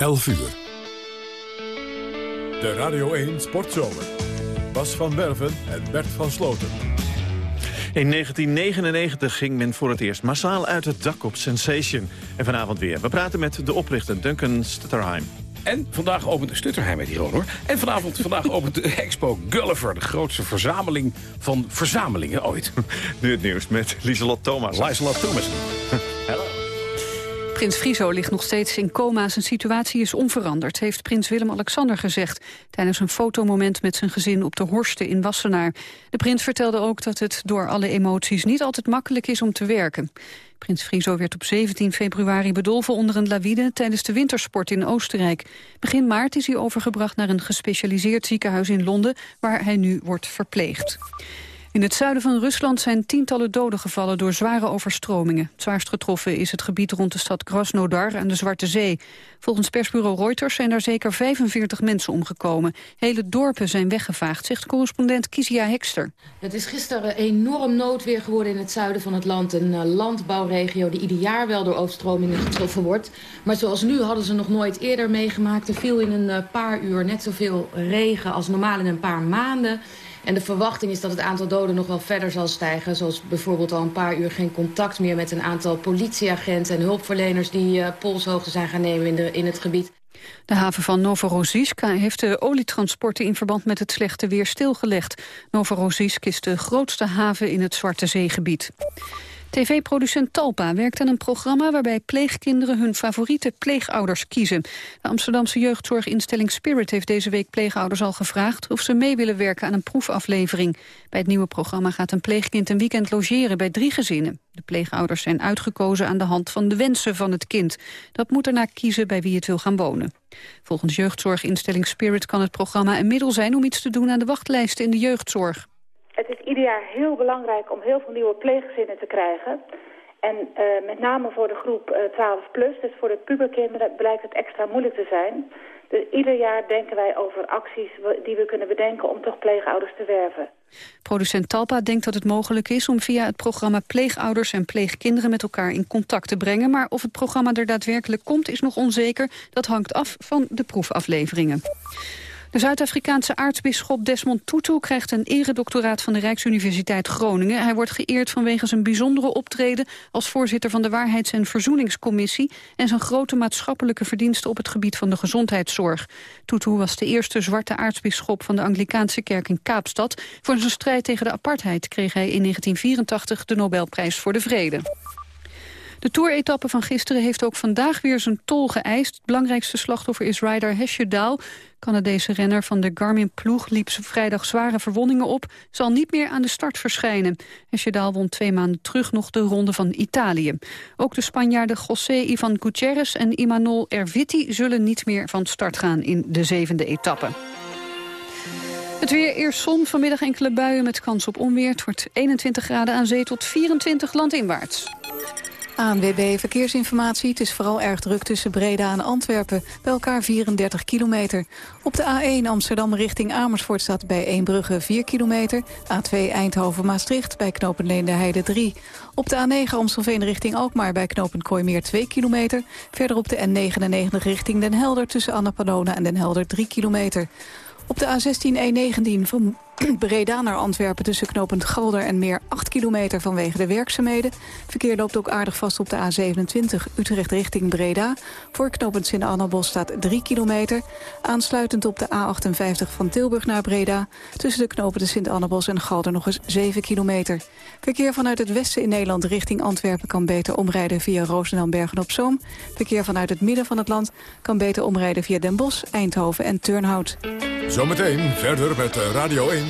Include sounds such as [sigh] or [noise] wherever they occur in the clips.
11 uur. De Radio 1 Sportzomer. Bas van Werven en Bert van Sloten. In 1999 ging men voor het eerst massaal uit het dak op Sensation. En vanavond weer. We praten met de oprichter Duncan Stutterheim. En vandaag opent Stutterheim met Iron hoor. En vanavond [laughs] vandaag opent de expo Gulliver. De grootste verzameling van verzamelen ooit. [laughs] Nu het nieuws met Lieselot Thomas. Lieselot Thomas. [laughs] Prins Friso ligt nog steeds in coma. Zijn situatie is onveranderd, heeft prins Willem-Alexander gezegd... tijdens een fotomoment met zijn gezin op de Horsten in Wassenaar. De prins vertelde ook dat het door alle emoties niet altijd makkelijk is om te werken. Prins Friso werd op 17 februari bedolven onder een lawine... tijdens de wintersport in Oostenrijk. Begin maart is hij overgebracht naar een gespecialiseerd ziekenhuis in Londen... waar hij nu wordt verpleegd. In het zuiden van Rusland zijn tientallen doden gevallen door zware overstromingen. Zwaarst getroffen is het gebied rond de stad Krasnodar aan de Zwarte Zee. Volgens persbureau Reuters zijn daar zeker 45 mensen omgekomen. Hele dorpen zijn weggevaagd, zegt correspondent Kizia Hekster. Het is gisteren enorm noodweer geworden in het zuiden van het land. Een uh, landbouwregio die ieder jaar wel door overstromingen getroffen wordt. Maar zoals nu hadden ze nog nooit eerder meegemaakt. Er viel in een uh, paar uur net zoveel regen als normaal in een paar maanden. En de verwachting is dat het aantal doden nog wel verder zal stijgen. Zoals bijvoorbeeld al een paar uur geen contact meer met een aantal politieagenten en hulpverleners die uh, polshoogte zijn gaan nemen in, de, in het gebied. De haven van Novorossiysk heeft de olietransporten in verband met het slechte weer stilgelegd. Novorossiysk is de grootste haven in het Zwarte Zeegebied. TV-producent Talpa werkt aan een programma waarbij pleegkinderen hun favoriete pleegouders kiezen. De Amsterdamse jeugdzorginstelling Spirit heeft deze week pleegouders al gevraagd of ze mee willen werken aan een proefaflevering. Bij het nieuwe programma gaat een pleegkind een weekend logeren bij drie gezinnen. De pleegouders zijn uitgekozen aan de hand van de wensen van het kind. Dat moet ernaar kiezen bij wie het wil gaan wonen. Volgens jeugdzorginstelling Spirit kan het programma een middel zijn om iets te doen aan de wachtlijsten in de jeugdzorg. Het is ieder jaar heel belangrijk om heel veel nieuwe pleeggezinnen te krijgen. En uh, met name voor de groep uh, 12 plus, dus voor de puberkinderen, blijkt het extra moeilijk te zijn. Dus ieder jaar denken wij over acties die we kunnen bedenken om toch pleegouders te werven. Producent Talpa denkt dat het mogelijk is om via het programma pleegouders en pleegkinderen met elkaar in contact te brengen. Maar of het programma er daadwerkelijk komt is nog onzeker. Dat hangt af van de proefafleveringen. De Zuid-Afrikaanse aartsbisschop Desmond Tutu krijgt een eredoctoraat van de Rijksuniversiteit Groningen. Hij wordt geëerd vanwege zijn bijzondere optreden als voorzitter van de Waarheids- en Verzoeningscommissie en zijn grote maatschappelijke verdiensten op het gebied van de gezondheidszorg. Tutu was de eerste zwarte aartsbisschop van de Anglikaanse kerk in Kaapstad. Voor zijn strijd tegen de apartheid kreeg hij in 1984 de Nobelprijs voor de Vrede. De toeretappe van gisteren heeft ook vandaag weer zijn tol geëist. Het belangrijkste slachtoffer is rider Hesjedaal. Canadese renner van de Garmin-ploeg liep vrijdag zware verwondingen op. Zal niet meer aan de start verschijnen. Hesjedaal won twee maanden terug nog de ronde van Italië. Ook de Spanjaarden José Ivan Gutierrez en Imanol Erviti... zullen niet meer van start gaan in de zevende etappe. Het weer eerst zon, vanmiddag enkele buien met kans op onweer. Het wordt 21 graden aan zee tot 24 landinwaarts. ANWB Verkeersinformatie. Het is vooral erg druk tussen Breda en Antwerpen. Bij elkaar 34 kilometer. Op de A1 Amsterdam richting Amersfoort staat bij Eembrugge 4 kilometer. A2 Eindhoven-Maastricht bij knopen Leende Heide 3. Op de A9 Amstelveen richting Alkmaar bij knopen Kooimeer 2 kilometer. Verder op de N99 richting Den Helder tussen Annapolona en Den Helder 3 kilometer. Op de A16-E19 van [clears throat] Breda naar Antwerpen tussen knopend Galder en Meer 8 kilometer vanwege de werkzaamheden. Verkeer loopt ook aardig vast op de A27 Utrecht richting Breda. Voor knopend Sint-Annabos staat 3 kilometer. Aansluitend op de A58 van Tilburg naar Breda. Tussen de knopende Sint-Annabos en Galder nog eens 7 kilometer. Verkeer vanuit het westen in Nederland richting Antwerpen kan beter omrijden via Roosendaal Bergen-op-Zoom. Verkeer vanuit het midden van het land kan beter omrijden via Den Bosch, Eindhoven en Turnhout. Zometeen verder met Radio 1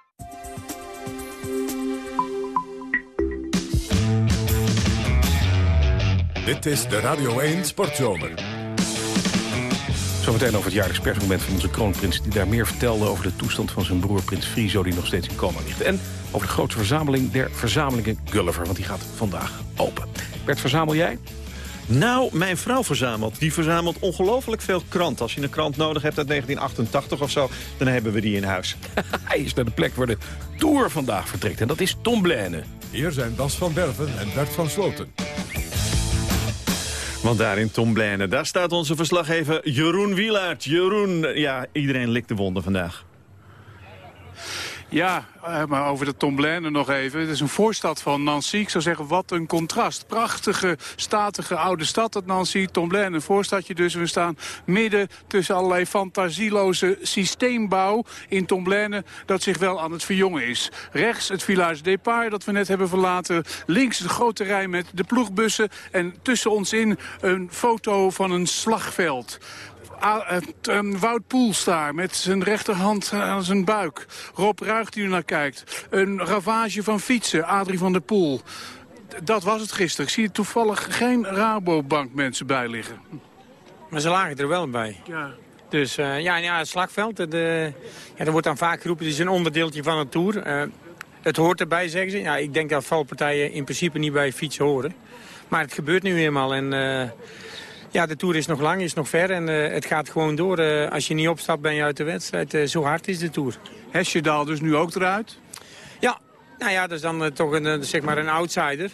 Dit is de Radio 1 Sportzomer. Zometeen over het jaarlijks persmoment van onze kroonprins... die daar meer vertelde over de toestand van zijn broer Prins Friso... die nog steeds in coma ligt. En over de grote verzameling der verzamelingen Gulliver... want die gaat vandaag open. Bert, verzamel jij? Nou, mijn vrouw verzamelt. Die verzamelt ongelooflijk veel krant. Als je een krant nodig hebt uit 1988 of zo, dan hebben we die in huis. [laughs] Hij is naar de plek waar de Tour vandaag vertrekt. En dat is Tomblaine. Hier zijn Bas van Berven en Bert van Sloten. Want daar in Tomblaine, daar staat onze verslaggever Jeroen Wielaert. Jeroen, ja, iedereen likt de wonden vandaag. Ja, eh, maar over de Tomblaine nog even. Het is een voorstad van Nancy. Ik zou zeggen, wat een contrast. Prachtige, statige oude stad, dat Nancy. Tomblaine, een voorstadje dus. We staan midden tussen allerlei fantasieloze systeembouw in Tomblaine... dat zich wel aan het verjongen is. Rechts het Village Depart, dat we net hebben verlaten. Links de grote rij met de ploegbussen. En tussen ons in een foto van een slagveld. Uh, Wout Poelstar met zijn rechterhand aan zijn buik. Rob Ruig die er naar kijkt. Een ravage van fietsen, Adrie van der Poel. Dat was het gisteren. Ik zie er toevallig geen Rabobank mensen bij liggen. Maar ze lagen er wel bij. Ja. Dus uh, ja, ja, het slagveld, de, ja, er wordt dan vaak geroepen, het is een onderdeeltje van het Tour. Uh, het hoort erbij, zeggen ze. Ja, ik denk dat valpartijen in principe niet bij fietsen horen. Maar het gebeurt nu eenmaal en... Ja, de Tour is nog lang, is nog ver en uh, het gaat gewoon door. Uh, als je niet opstapt ben je uit de wedstrijd. Uh, zo hard is de Tour. Hesjedaal dus nu ook eruit? Ja, nou ja, dat is dan toch een, zeg maar een outsider.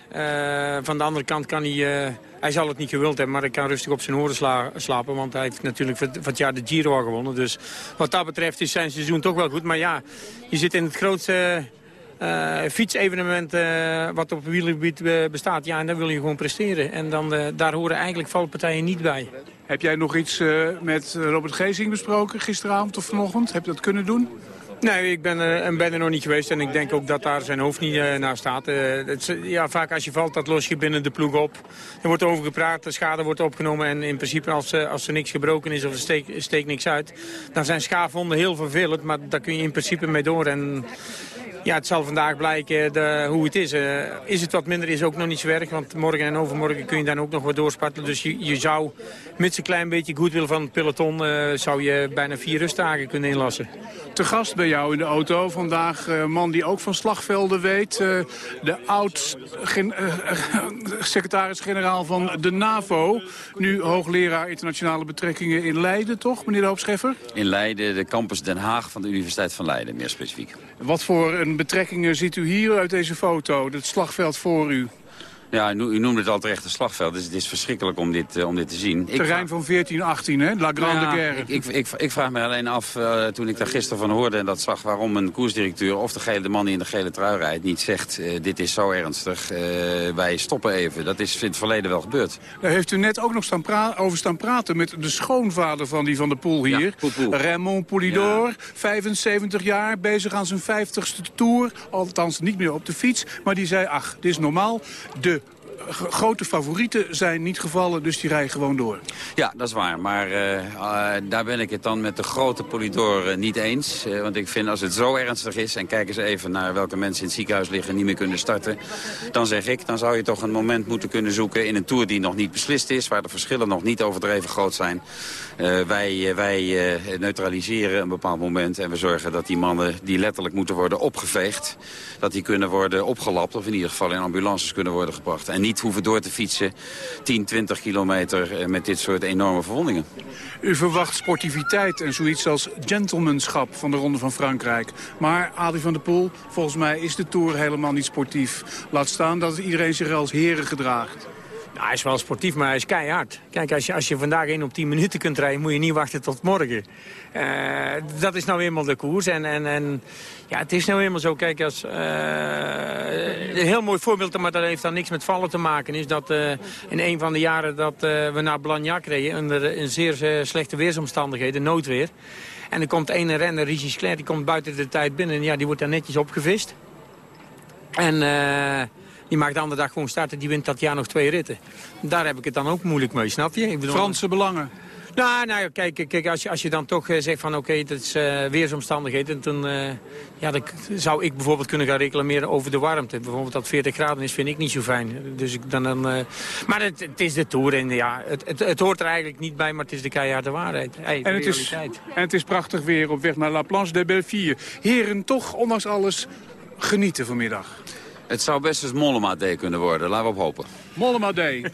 van de andere kant kan hij... hij zal het niet gewild hebben, maar hij kan rustig op zijn horen sla slapen. Want hij heeft natuurlijk van het jaar de Giro gewonnen. Dus wat dat betreft is zijn seizoen toch wel goed. Maar ja, je zit in het grootste uh, fietsevenement uh, wat op het wielergebied uh, bestaat. Ja, en dan wil je gewoon presteren. En dan, daar horen eigenlijk valpartijen niet bij. Heb jij nog iets met Robert Geesing besproken gisteravond of vanochtend? Heb je dat kunnen doen? Nee, ik ben, uh, ben er nog niet geweest en ik denk ook dat daar zijn hoofd niet uh, naar staat. Uh, het, ja, vaak als je valt, dat los je binnen de ploeg op. Er wordt over gepraat, de schade wordt opgenomen en in principe als, als er niks gebroken is of er steekt steek niks uit, dan zijn schaafwonden heel vervelend, maar daar kun je in principe mee door. En ja, het zal vandaag blijken de, hoe het is. Uh, is het wat minder, is ook nog niet zo erg. Want morgen en overmorgen kun je dan ook nog wat doorspattelen. Dus je, je zou, met een klein beetje goedwil van het peloton... Uh, zou je bijna vier rustdagen kunnen inlassen. Te gast bij jou in de auto vandaag een uh, man die ook van slagvelden weet. de oud-secretaris-generaal van de NAVO. Nu hoogleraar internationale betrekkingen in Leiden, toch, meneer de Hoopscheffer? In Leiden, de campus Den Haag van de Universiteit van Leiden, meer specifiek. Wat voor een betrekkingen ziet u hier uit deze foto? Het slagveld voor u. Ja, u noemde het al terecht een slagveld, dus het is verschrikkelijk om dit, uh, om dit te zien. Terrein van 1418, hè? La Grande ja, Guerre. Ik, ik, ik, vraag me alleen af, uh, toen ik daar gisteren van hoorde en dat zag... waarom een koersdirecteur of de, gele, de man die in de gele trui rijdt niet zegt... Uh, dit is zo ernstig, wij stoppen even. Dat is in het verleden wel gebeurd. Daar heeft u net ook nog staan over staan praten met de schoonvader van die van de Poel hier. Ja, Poel, Poel. Raymond Poulidor, ja. 75 jaar, bezig aan zijn 50ste tour. Althans niet meer op de fiets, maar die zei, ach, dit is normaal. De grote favorieten zijn niet gevallen, dus die rijden gewoon door. Ja, dat is waar. Maar uh, uh, daar ben ik het dan met de grote Polidor uh, niet eens. want ik vind als het zo ernstig is... en kijk eens even naar welke mensen in het ziekenhuis liggen... en niet meer kunnen starten... dan zeg ik, dan zou je toch een moment moeten kunnen zoeken... in een Tour die nog niet beslist is... waar de verschillen nog niet overdreven groot zijn. Wij wij neutraliseren een bepaald moment... en we zorgen dat die mannen die letterlijk moeten worden opgeveegd... dat die kunnen worden opgelapt... of in ieder geval in ambulances kunnen worden gebracht. En niet hoeven door te fietsen 10, 20 kilometer eh, met dit soort enorme verwondingen. U verwacht sportiviteit en zoiets als gentlemanschap van de Ronde van Frankrijk. Maar Adi van der Poel, volgens mij is de Tour helemaal niet sportief. Laat staan dat iedereen zich als heren gedraagt. Hij is wel sportief, maar hij is keihard. Kijk, als je, als je vandaag 1 op 10 minuten kunt rijden... moet je niet wachten tot morgen. Uh, dat is nou eenmaal de koers. En, en, en ja, het is nou eenmaal zo. Kijk, als, uh, een heel mooi voorbeeld, maar dat heeft dan niks met vallen te maken... is dat uh, in een van de jaren dat we naar Blagnac reden... onder een zeer slechte weersomstandigheden, noodweer... En er komt een renner, Richie Scler, die komt buiten de tijd binnen. En ja, die wordt daar netjes opgevist. En... Die mag de andere dag gewoon starten, die wint dat jaar nog twee ritten. Daar heb ik het dan ook moeilijk mee, snap je? Ik bedoel, Franse belangen. Nou, nou kijk, kijk als, je, als je dan toch uh, zegt van oké, okay, dat is uh, weersomstandigheden... dan, uh, ja, dan zou ik bijvoorbeeld kunnen gaan reclameren over de warmte. Bijvoorbeeld dat 40 graden is, vind ik niet zo fijn. Dus ik dan, dan, maar het, het, is de Tour en ja, het, het, het, hoort er eigenlijk niet bij... maar het is de keiharde waarheid. Hey, en, het is, en het is prachtig weer op weg naar La Planche de Belleville. Heren, toch ondanks alles genieten vanmiddag. Het zou best eens Mollema Day kunnen worden, laten we op hopen. Mollema Day.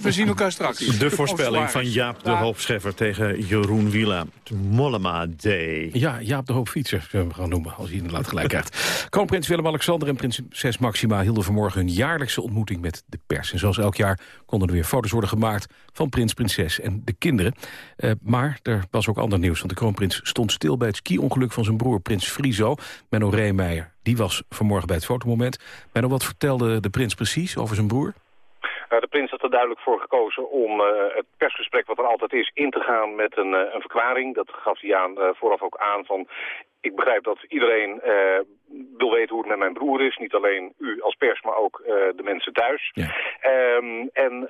We zien elkaar straks. De voorspelling van Jaap de Hoopscheffer tegen Jeroen Wiela. Mollema Day. Ja, Jaap de Hoop fietser, zullen we gaan noemen, als hij laat gelijk krijgt. [laughs] Kroonprins Willem-Alexander en prinses Maxima hielden vanmorgen hun jaarlijkse ontmoeting met de pers. En zoals elk jaar konden er weer foto's worden gemaakt van prins, prinses en de kinderen. Uh, maar er was ook ander nieuws, want de kroonprins stond stil bij het ski-ongeluk van zijn broer prins Friso. Menno Reemeijer, die was vanmorgen bij het fotomoment. Menno, wat vertelde de prins precies over zijn broer? de prins had er duidelijk voor gekozen om uh, het persgesprek wat er altijd is in te gaan met een, uh, een verklaring. Dat gaf hij aan, uh, vooraf ook aan van ik begrijp dat iedereen wil weten hoe het met mijn broer is. Niet alleen u als pers, maar ook de mensen thuis. Ja. Um, en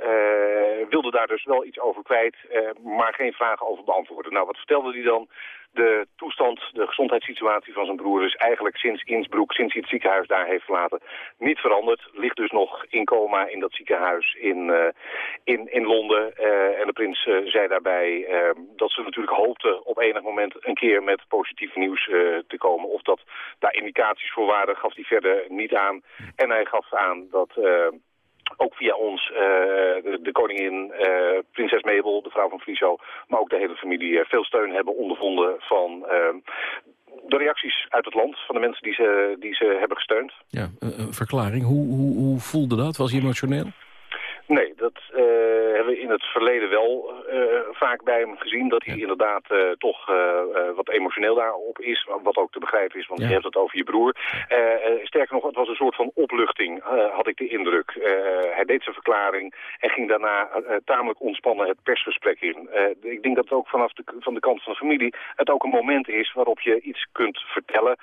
wilde daar dus wel iets over kwijt, maar geen vragen over beantwoorden. Nou, wat vertelde hij dan? De toestand, de gezondheidssituatie van zijn broer is eigenlijk sinds Innsbruck, sinds hij het ziekenhuis daar heeft verlaten, niet veranderd. Ligt dus nog in coma in dat ziekenhuis in, uh, in, in Londen. Uh, en de prins uh, zei daarbij dat ze natuurlijk hoopte op enig moment een keer met positief nieuws te komen. Of dat daar indicaties voor waren, gaf hij verder niet aan. En hij gaf aan dat ook via ons, uh, de, de, koningin, uh, prinses Mabel, de vrouw van Friso, maar ook de hele familie uh, veel steun hebben ondervonden van de reacties uit het land, van de mensen die ze, die ze hebben gesteund. Ja, een verklaring. Hoe, hoe, hoe voelde dat? Was hij emotioneel? Nee, dat uh, hebben we in het verleden wel uh, vaak bij hem gezien. Dat hij inderdaad uh, toch wat emotioneel daarop is. Wat ook te begrijpen is, want ja. je hebt het over je broer. sterker nog, het was een soort van opluchting, had ik de indruk. hij deed zijn verklaring en ging daarna tamelijk ontspannen het persgesprek in. ik denk dat het ook vanaf de, van de kant van de familie het ook een moment is waarop je iets kunt vertellen.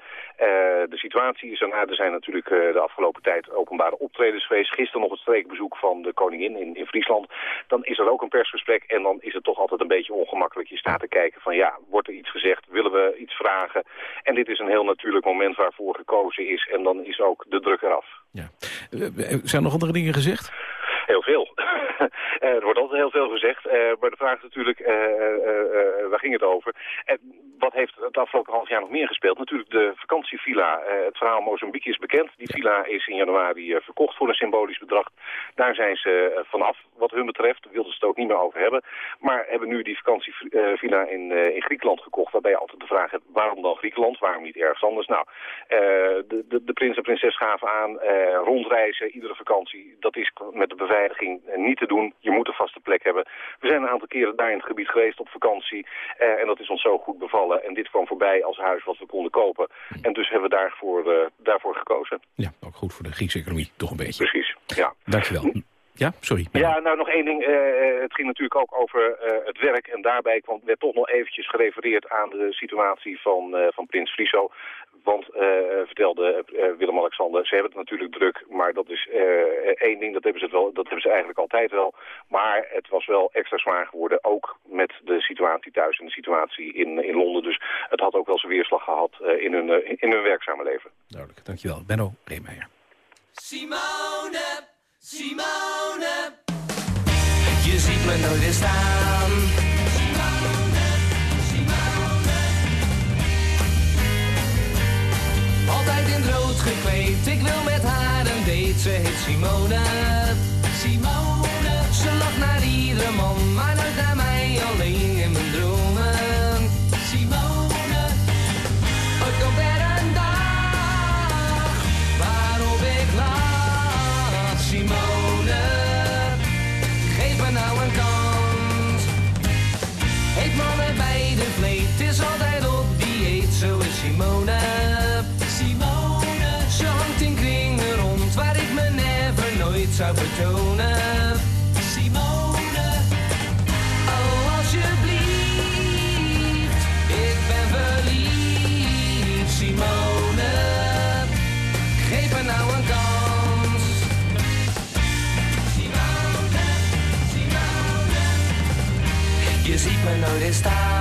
de situatie is erna, er zijn natuurlijk de afgelopen tijd openbare optredens geweest. Gisteren nog het streekbezoek van de koningin in, in Friesland, dan is er ook een persgesprek en dan is het toch altijd een beetje ongemakkelijk. Je staat te kijken van ja, wordt er iets gezegd, willen we iets vragen? En dit is een heel natuurlijk moment waarvoor gekozen is en dan is ook de druk eraf. Ja. Zijn er nog andere dingen gezegd? Heel veel. [laughs] er wordt altijd heel veel gezegd. Uh, maar de vraag is natuurlijk, uh, uh, waar ging het over? Wat heeft het afgelopen half jaar nog meer gespeeld? Natuurlijk de vakantievilla. het verhaal Mozambique is bekend. Die villa is in januari verkocht voor een symbolisch bedrag. Daar zijn ze vanaf, wat hun betreft. Wilden ze het ook niet meer over hebben. Maar hebben nu die vakantievilla in, in Griekenland gekocht. Waarbij je altijd de vraag hebt, waarom dan Griekenland? Waarom niet ergens anders? Nou, de, de, de, prins en prinses gaven aan rondreizen, iedere vakantie. Dat is met de beveiliging niet te doen. Je moet een vaste plek hebben. We zijn een aantal keren daar in het gebied geweest op vakantie. en dat is ons zo goed bevallen. En dit kwam voorbij als huis wat we konden kopen. En dus hebben we daarvoor, uh, daarvoor gekozen. Ja, ook goed voor de Griekse economie, toch een beetje. Precies, ja. Dankjewel. Ja, sorry. Ja, nou nog één ding. Uh, het ging natuurlijk ook over uh, het werk. En daarbij kwam, werd toch nog eventjes gerefereerd aan de situatie van, uh, van Prins Friso. Want, uh, vertelde uh, Willem-Alexander, ze hebben het natuurlijk druk, maar dat is uh, één ding, dat hebben, ze wel, dat hebben ze eigenlijk altijd wel. Maar het was wel extra zwaar geworden, ook met de situatie thuis en de situatie in, in Londen. Dus het had ook wel zijn weerslag gehad in, hun, in, in hun werkzame leven. Duidelijk, dankjewel. Benno Reemeijer. Simone, Simone, je ziet me nooit staan. Rood gekleed. Ik wil met haar een date, ze heet Simone. Simone. Ze lacht naar iedere man, maar nooit naar mij, zou vertonen. Simone, oh alsjeblieft, ik ben verliefd. Simone, geef me nou een kans. Je ziet me nooit in staan.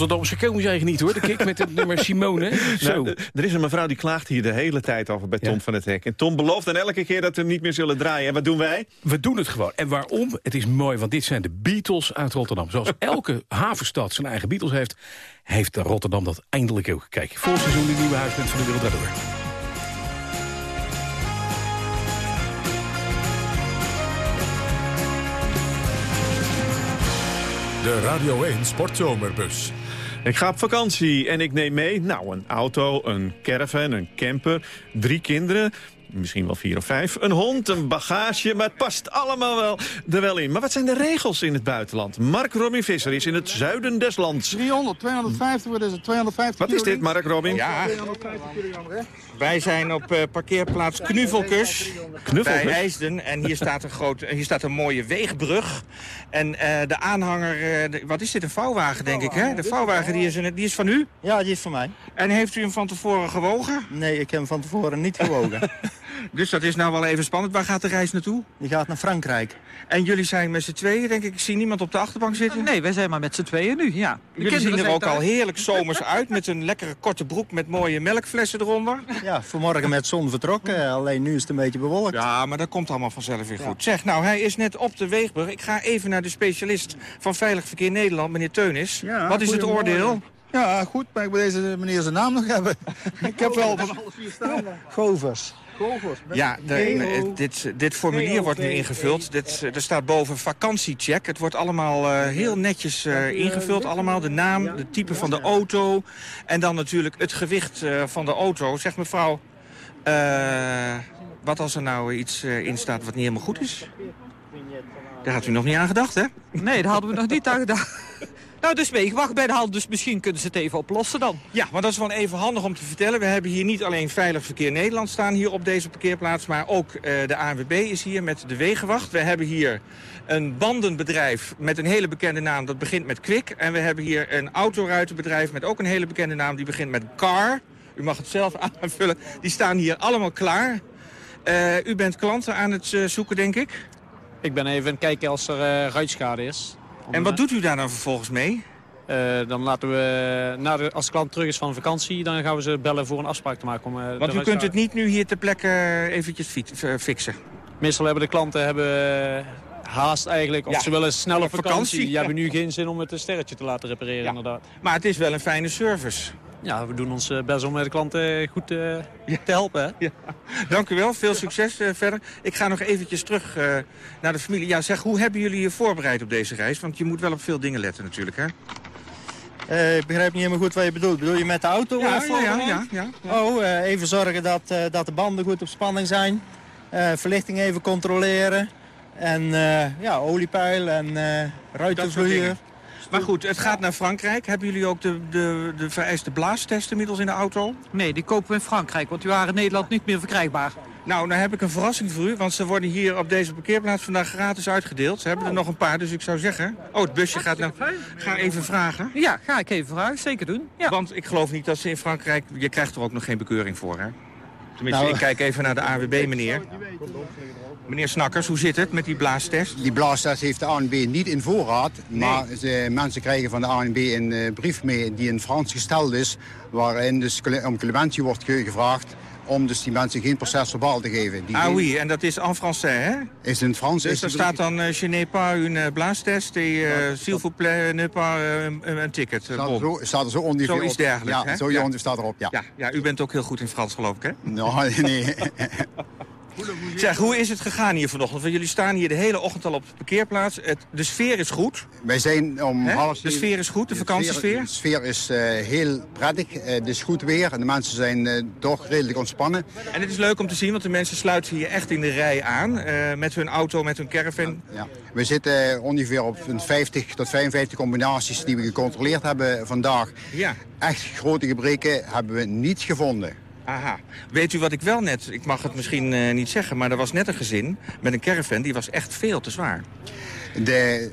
Rotterdamse komen ze eigenlijk niet hoor. De kick met het nummer Simone. Zo. Nou, er is een mevrouw die klaagt hier de hele tijd over bij Tom Ja. van het Hek. En Tom belooft dan elke keer dat we hem niet meer zullen draaien. En wat doen wij? We doen het gewoon. En waarom? Het is mooi, want dit zijn de Beatles uit Rotterdam. Zoals elke havenstad zijn eigen Beatles heeft... heeft Rotterdam dat eindelijk ook. Kijk, vol seizoen de nieuwe huisband van de wereld daardoor. De Radio 1 Sportzomerbus. Ik ga op vakantie en ik neem mee. Nou, een auto, een caravan, een camper, drie kinderen... Misschien wel vier of vijf. Een hond, een bagage, maar het past allemaal wel er wel in. Maar wat zijn de regels in het buitenland? Mark Robin Visser is in het zuiden des lands. 300, 250, wat is het? 250 Wat is dit, Mark Robin? Ja, wij zijn op eh, parkeerplaats Knuvelkus, Knuffelkus? bij IJsden. En hier staat een, groot, hier staat een mooie weegbrug. En eh, de aanhanger, eh, de- wat is dit, een vouwwagen denk ik, hè? De vouwwagen die is, in het- die is van u? Ja, die is van mij. En heeft u hem van tevoren gewogen? Nee, ik heb hem van tevoren niet gewogen. [laughs] Dus dat is nou wel even spannend. Waar gaat de reis naartoe? Die gaat naar Frankrijk. En jullie zijn met z'n tweeën, denk ik. Ik zie niemand op de achterbank zitten. Nee, wij zijn maar met z'n tweeën nu, ja. De Jullie zien er ook al heerlijk zomers uit met een lekkere korte broek met mooie melkflessen eronder. Ja, vanmorgen met zon vertrokken, alleen nu is het een beetje bewolkt. Ja, maar dat komt allemaal vanzelf weer goed. Zeg, nou, hij is net op de weegbrug. Ik ga even naar de specialist van Veilig Verkeer Nederland, meneer Teunis. Ja, Wat is het oordeel? Ja, goed, maar ik wil deze meneer zijn naam nog hebben. [laughs] ik heb wel... Govers. Ja, de- dit, dit formulier wordt nu ingevuld. Dit, eh, er staat boven vakantiecheck. Het wordt allemaal eh, heel netjes eh, ingevuld. Allemaal de naam, de type van de auto. En dan natuurlijk het gewicht eh, van de auto. Zeg mevrouw, eh, wat als er nou iets eh, in staat wat niet helemaal goed is? Daar had u nog niet aan gedacht, hè? Nee, daar hadden we nog niet aan gedacht. Nou, dus weegwacht bij de hand, dus misschien kunnen ze het even oplossen dan. Ja, maar dat is wel even handig om te vertellen. We hebben hier niet alleen Veilig Verkeer Nederland staan hier op deze parkeerplaats... maar ook eh, de ANWB is hier met de Wegenwacht. We hebben hier een bandenbedrijf met een hele bekende naam, dat begint met Kwik. En we hebben hier een autoruitenbedrijf met ook een hele bekende naam, die begint met Car. U mag het zelf [laughs] aanvullen. Die staan hier allemaal klaar. Eh, u bent klanten aan het eh, zoeken, denk ik? Ik ben even aan het kijken als er eh ruitschade is. En wat doet u daar dan vervolgens mee? Eh, dan laten we, na de, als de klant terug is van vakantie, dan gaan we ze bellen voor een afspraak te maken. Om, eh, Want u kunt het niet nu hier ter plekke eh, eventjes fixen. Meestal hebben de klanten hebben haast eigenlijk, of Ja, ze willen snelle op vakantie. vakantie, Die hebben nu geen zin om het sterretje te laten repareren inderdaad. Maar het is wel een fijne service. Ja, we doen ons eh, best om de klanten goed eh, te helpen. Hè? Dank u wel, veel succes eh, verder. Ik ga nog eventjes terug eh, naar de familie. Ja, zeg, hoe hebben jullie je voorbereid op deze reis? Want je moet wel op veel dingen letten natuurlijk, hè? Eh, ik begrijp niet helemaal goed wat je bedoelt. Bedoel je met de auto? Ja, eh, ja, ja, ja, ja. Oh, eh, even zorgen dat, eh, dat de banden goed op spanning zijn. Eh, verlichting even controleren. En eh, ja, oliepeil en eh ruitenvloeier. Maar goed, het gaat naar Frankrijk. Hebben jullie ook de, de, de vereiste blaastest inmiddels in de auto? Nee, die kopen we in Frankrijk, want die waren in Nederland niet meer verkrijgbaar. Nou, dan heb ik een verrassing voor u, want ze worden hier op deze parkeerplaats vandaag gratis uitgedeeld. Ze hebben er nog een paar, dus ik zou zeggen... Oh, het busje gaat nou... Ga even vragen. Ja, ga ik even vragen, zeker doen. Ja. Want ik geloof niet dat ze in Frankrijk... Je krijgt er ook nog geen bekeuring voor, hè? Tenminste, Nou, ik kijk even naar de AWB, meneer. Meneer Snakkers, hoe zit het met die blaastest? Die blaastest heeft de ANB niet in voorraad. Maar ze, mensen krijgen van de ANB een eh, brief mee die in Frans gesteld is. Waarin dus om clementie wordt ge- gevraagd om dus die mensen geen proces verbaal te geven. Die Ah geen- oui, en dat is en français, hè? Is in Frans. Dus die- staat dan, eh, je n'ai pas une uh, blaastest, et uh, s'il vous plaît, ne pas uh, een, ticket. uh, Staat er zo, staat er zo ongeveer Zoiets dergelijks, Ja, hè? zo Ja. staat erop, ja. Ja, ja, u bent ook heel goed in Frans, geloof ik, hè? Nou, [laughs] nee. [laughs] Zeg, hoe is het gegaan hier vanochtend? Want jullie staan hier de hele ochtend al op de parkeerplaats. Het, de sfeer is goed. Wij zijn om Hè? half De sfeer is goed, de sfeer- vakantiesfeer? De sfeer is eh, heel prettig. Eh, het is goed weer en de mensen zijn eh, toch redelijk ontspannen. En het is leuk om te zien, want de mensen sluiten hier echt in de rij aan. met hun auto, met hun caravan. Ja. We zitten ongeveer op een 50 tot 55 combinaties die we gecontroleerd hebben vandaag. Ja. Echt grote gebreken hebben we niet gevonden. Aha. Weet u wat ik wel net, ik mag het misschien eh, niet zeggen... maar er was net een gezin met een caravan, die was echt veel te zwaar. De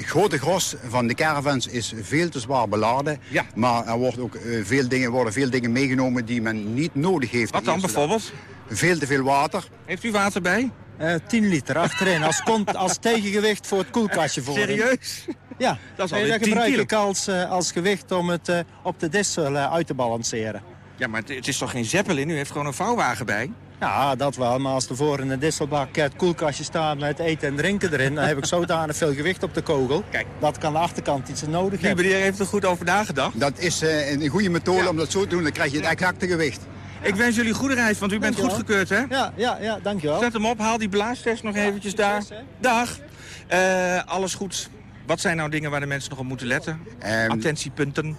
grote gros van de caravans is veel te zwaar beladen. Ja. Maar er wordt ook, eh, veel dingen, worden veel dingen meegenomen die men niet nodig heeft. Wat dan bijvoorbeeld? dag. Veel te veel water. Heeft u water bij? Eh 10 liter achterin, als, kont- als tegengewicht voor het koelkastje voor. Serieus? Ja, Dat is dat 10 gebruik kilo. ik als, als gewicht om het op de dissel uit te balanceren. Ja, maar het, is toch geen zeppelin? U heeft gewoon een vouwwagen bij. Ja, dat wel. Maar als er voor in de disselbak het koelkastje staat met eten en drinken erin... dan heb ik zodanig veel gewicht op de kogel. Kijk. Dat kan de achterkant iets nodig Die hebben. meneer heeft er goed over nagedacht. Dat is eh, een goede methode om dat zo te doen. Dan krijg je het exacte gewicht. Ik wens jullie goede reis, want u bent Dankjewel. goedgekeurd, hè? Ja, ja, ja, dankjewel. Zet hem op, haal die blaastest nog eventjes daar. Dag. Eh, alles goed. Wat zijn nou dingen waar de mensen nog op moeten letten? Ehm, Attentiepunten.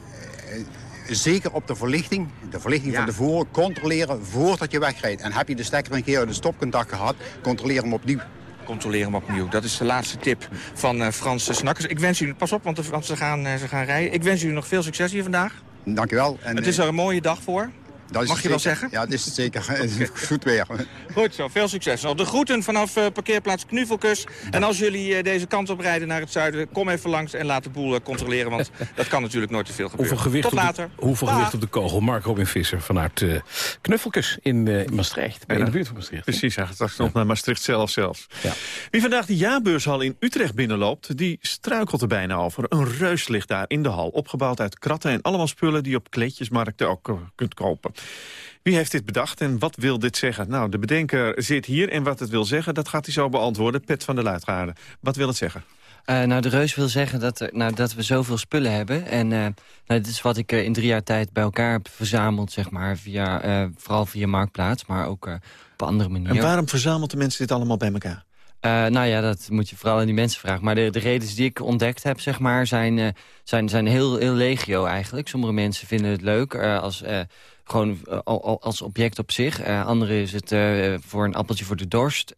Zeker op de verlichting, de verlichting Ja. van tevoren, controleren voordat je wegrijdt. En heb je de stekker een keer uit de stopcontact gehad, controleer hem opnieuw. Controleer hem opnieuw. Dat is de laatste tip van eh Frans Snakkers. Ik wens u, pas op, want, de- ze, gaan, eh, ze gaan rijden. Ik wens u nog veel succes hier vandaag. Dankjewel. En, Het is eh, er een mooie dag voor. Dat is mag het je wel zeggen? Ja, het is het zeker. [laughs] [laughs] Goed weer. Goed zo, veel succes. De groeten vanaf eh, parkeerplaats Knuvelkus. En als jullie eh, deze kant op rijden naar het zuiden, kom even langs en laat de boel eh, controleren. Want [laughs] dat kan natuurlijk nooit te veel gebeuren. Hoeveel gewicht, Tot op later. de, hoeveel gewicht op de kogel? Mark Robin Visser vanuit eh, Knuffelkes in eh, Maastricht. Je in de buurt van Maastricht. Precies, hij gaat nog naar Maastricht zelf zelfs. Ja. Wie vandaag de jaarbeurshal in Utrecht binnenloopt... die struikelt er bijna over. Een reus ligt daar in de hal, opgebouwd uit kratten... en allemaal spullen die je op kleedjesmarkten ook kunt kopen. Wie heeft dit bedacht en wat wil dit zeggen? Nou, de bedenker zit hier en wat het wil zeggen... dat gaat hij zo beantwoorden. Pet van de Luitgaarde. Wat wil het zeggen? Eh, nou, de reus wil zeggen dat, er, nou, dat we zoveel spullen hebben. En eh, nou, dit is wat ik eh, in drie jaar tijd bij elkaar heb verzameld, zeg maar. Via, eh, vooral via Marktplaats, maar ook eh, op andere manieren. En waarom verzamelt de mensen dit allemaal bij elkaar? Eh, nou ja, dat moet je vooral aan die mensen vragen. Maar de, de redenen die ik ontdekt heb, zeg maar, zijn, eh, zijn, zijn heel, heel legio eigenlijk. Sommige mensen vinden het leuk eh, als, eh, gewoon eh, al- al- als object op zich. Eh Anderen is het eh, voor een appeltje voor de dorst.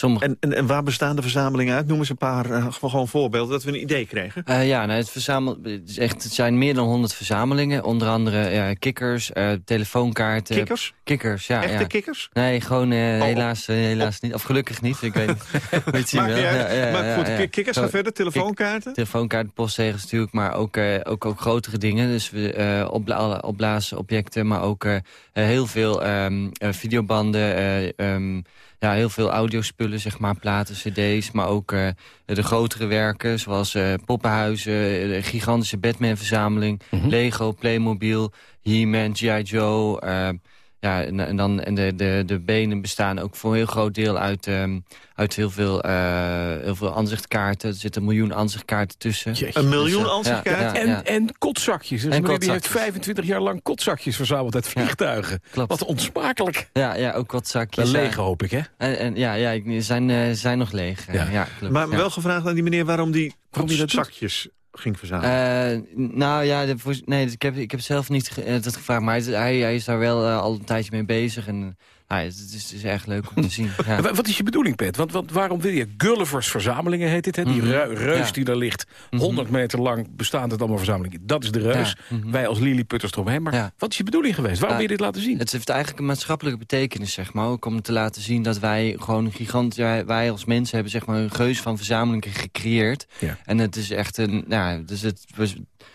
Sommige... En, en, en waar bestaan de verzamelingen uit? Noem eens een paar eh, gewoon voorbeelden, dat we een idee krijgen. Eh, ja, nou, het, verzamel, het, is echt, het zijn meer dan 100 verzamelingen. Onder andere ja, kikkers, telefoonkaarten. Kikkers? Kikkers, ja. Echte ja. kikkers? Nee, gewoon eh, Oh. helaas, helaas niet. Of gelukkig niet, ik weet niet. [laughs] [laughs] Wel. Ja, ja, Maar goed, kikkers gaan verder, telefoonkaarten? Telefoonkaarten, postzegels natuurlijk, maar ook, ook, ook grotere dingen. Dus we opbla alle opblazen objecten, maar ook heel veel ehm, eh, videobanden, ehm, ja, heel veel audiospullen, zeg maar, platen, cd's, maar ook eh, de grotere werken, zoals eh, poppenhuizen, eh, de gigantische Batman-verzameling, Lego, Playmobil, He-Man, G.I. Joe. Ja, en, en, dan, en de, de, de benen bestaan ook voor een heel groot deel uit, ehm, uit heel, veel, eh, heel veel aanzichtkaarten. Er zitten een miljoen aanzichtkaarten tussen. Jeetje. Een miljoen Dus, aanzichtkaarten? ja, ja, En, ja. en kotzakjes. Dus En meneer die heeft kotzakjes. 25 jaar lang kotzakjes verzameld uit vliegtuigen. klopt. Wat onsmakelijk. Ja, ja, ook wat zakjes. Wel ja. leeg hoop ik, hè? En, en, ja, ja, zijn, eh, zijn nog leeg. eh, Ja. Ja. klopt, Maar ja. wel gevraagd aan die meneer waarom die, waarom ging verzamelen. Eh, nou ja, nee, ik heb, ik heb zelf niet ge- eh, dat gevraagd. Maar hij, hij, hij is daar wel eh, al een tijdje mee bezig. En nou, het, is, het is echt leuk om te [laughs] zien. Ja. Wat is je bedoeling, Pet? Want, want waarom wil je Gullivers verzamelingen, heet dit? Hè? Die Mhm. reus Ja. die daar ligt, 100 meter lang bestaand uit allemaal verzamelingen. Dat is de reus. Ja, mhm. Wij als Lilliputters eromheen. Maar wat is je bedoeling geweest? Waarom wil je dit laten zien? Het heeft eigenlijk een maatschappelijke betekenis, zeg maar. Ook om te laten zien dat wij gewoon een gigant... wij als mensen hebben zeg maar een geus van verzamelingen gecreëerd. En het is echt een... Ja, dus het,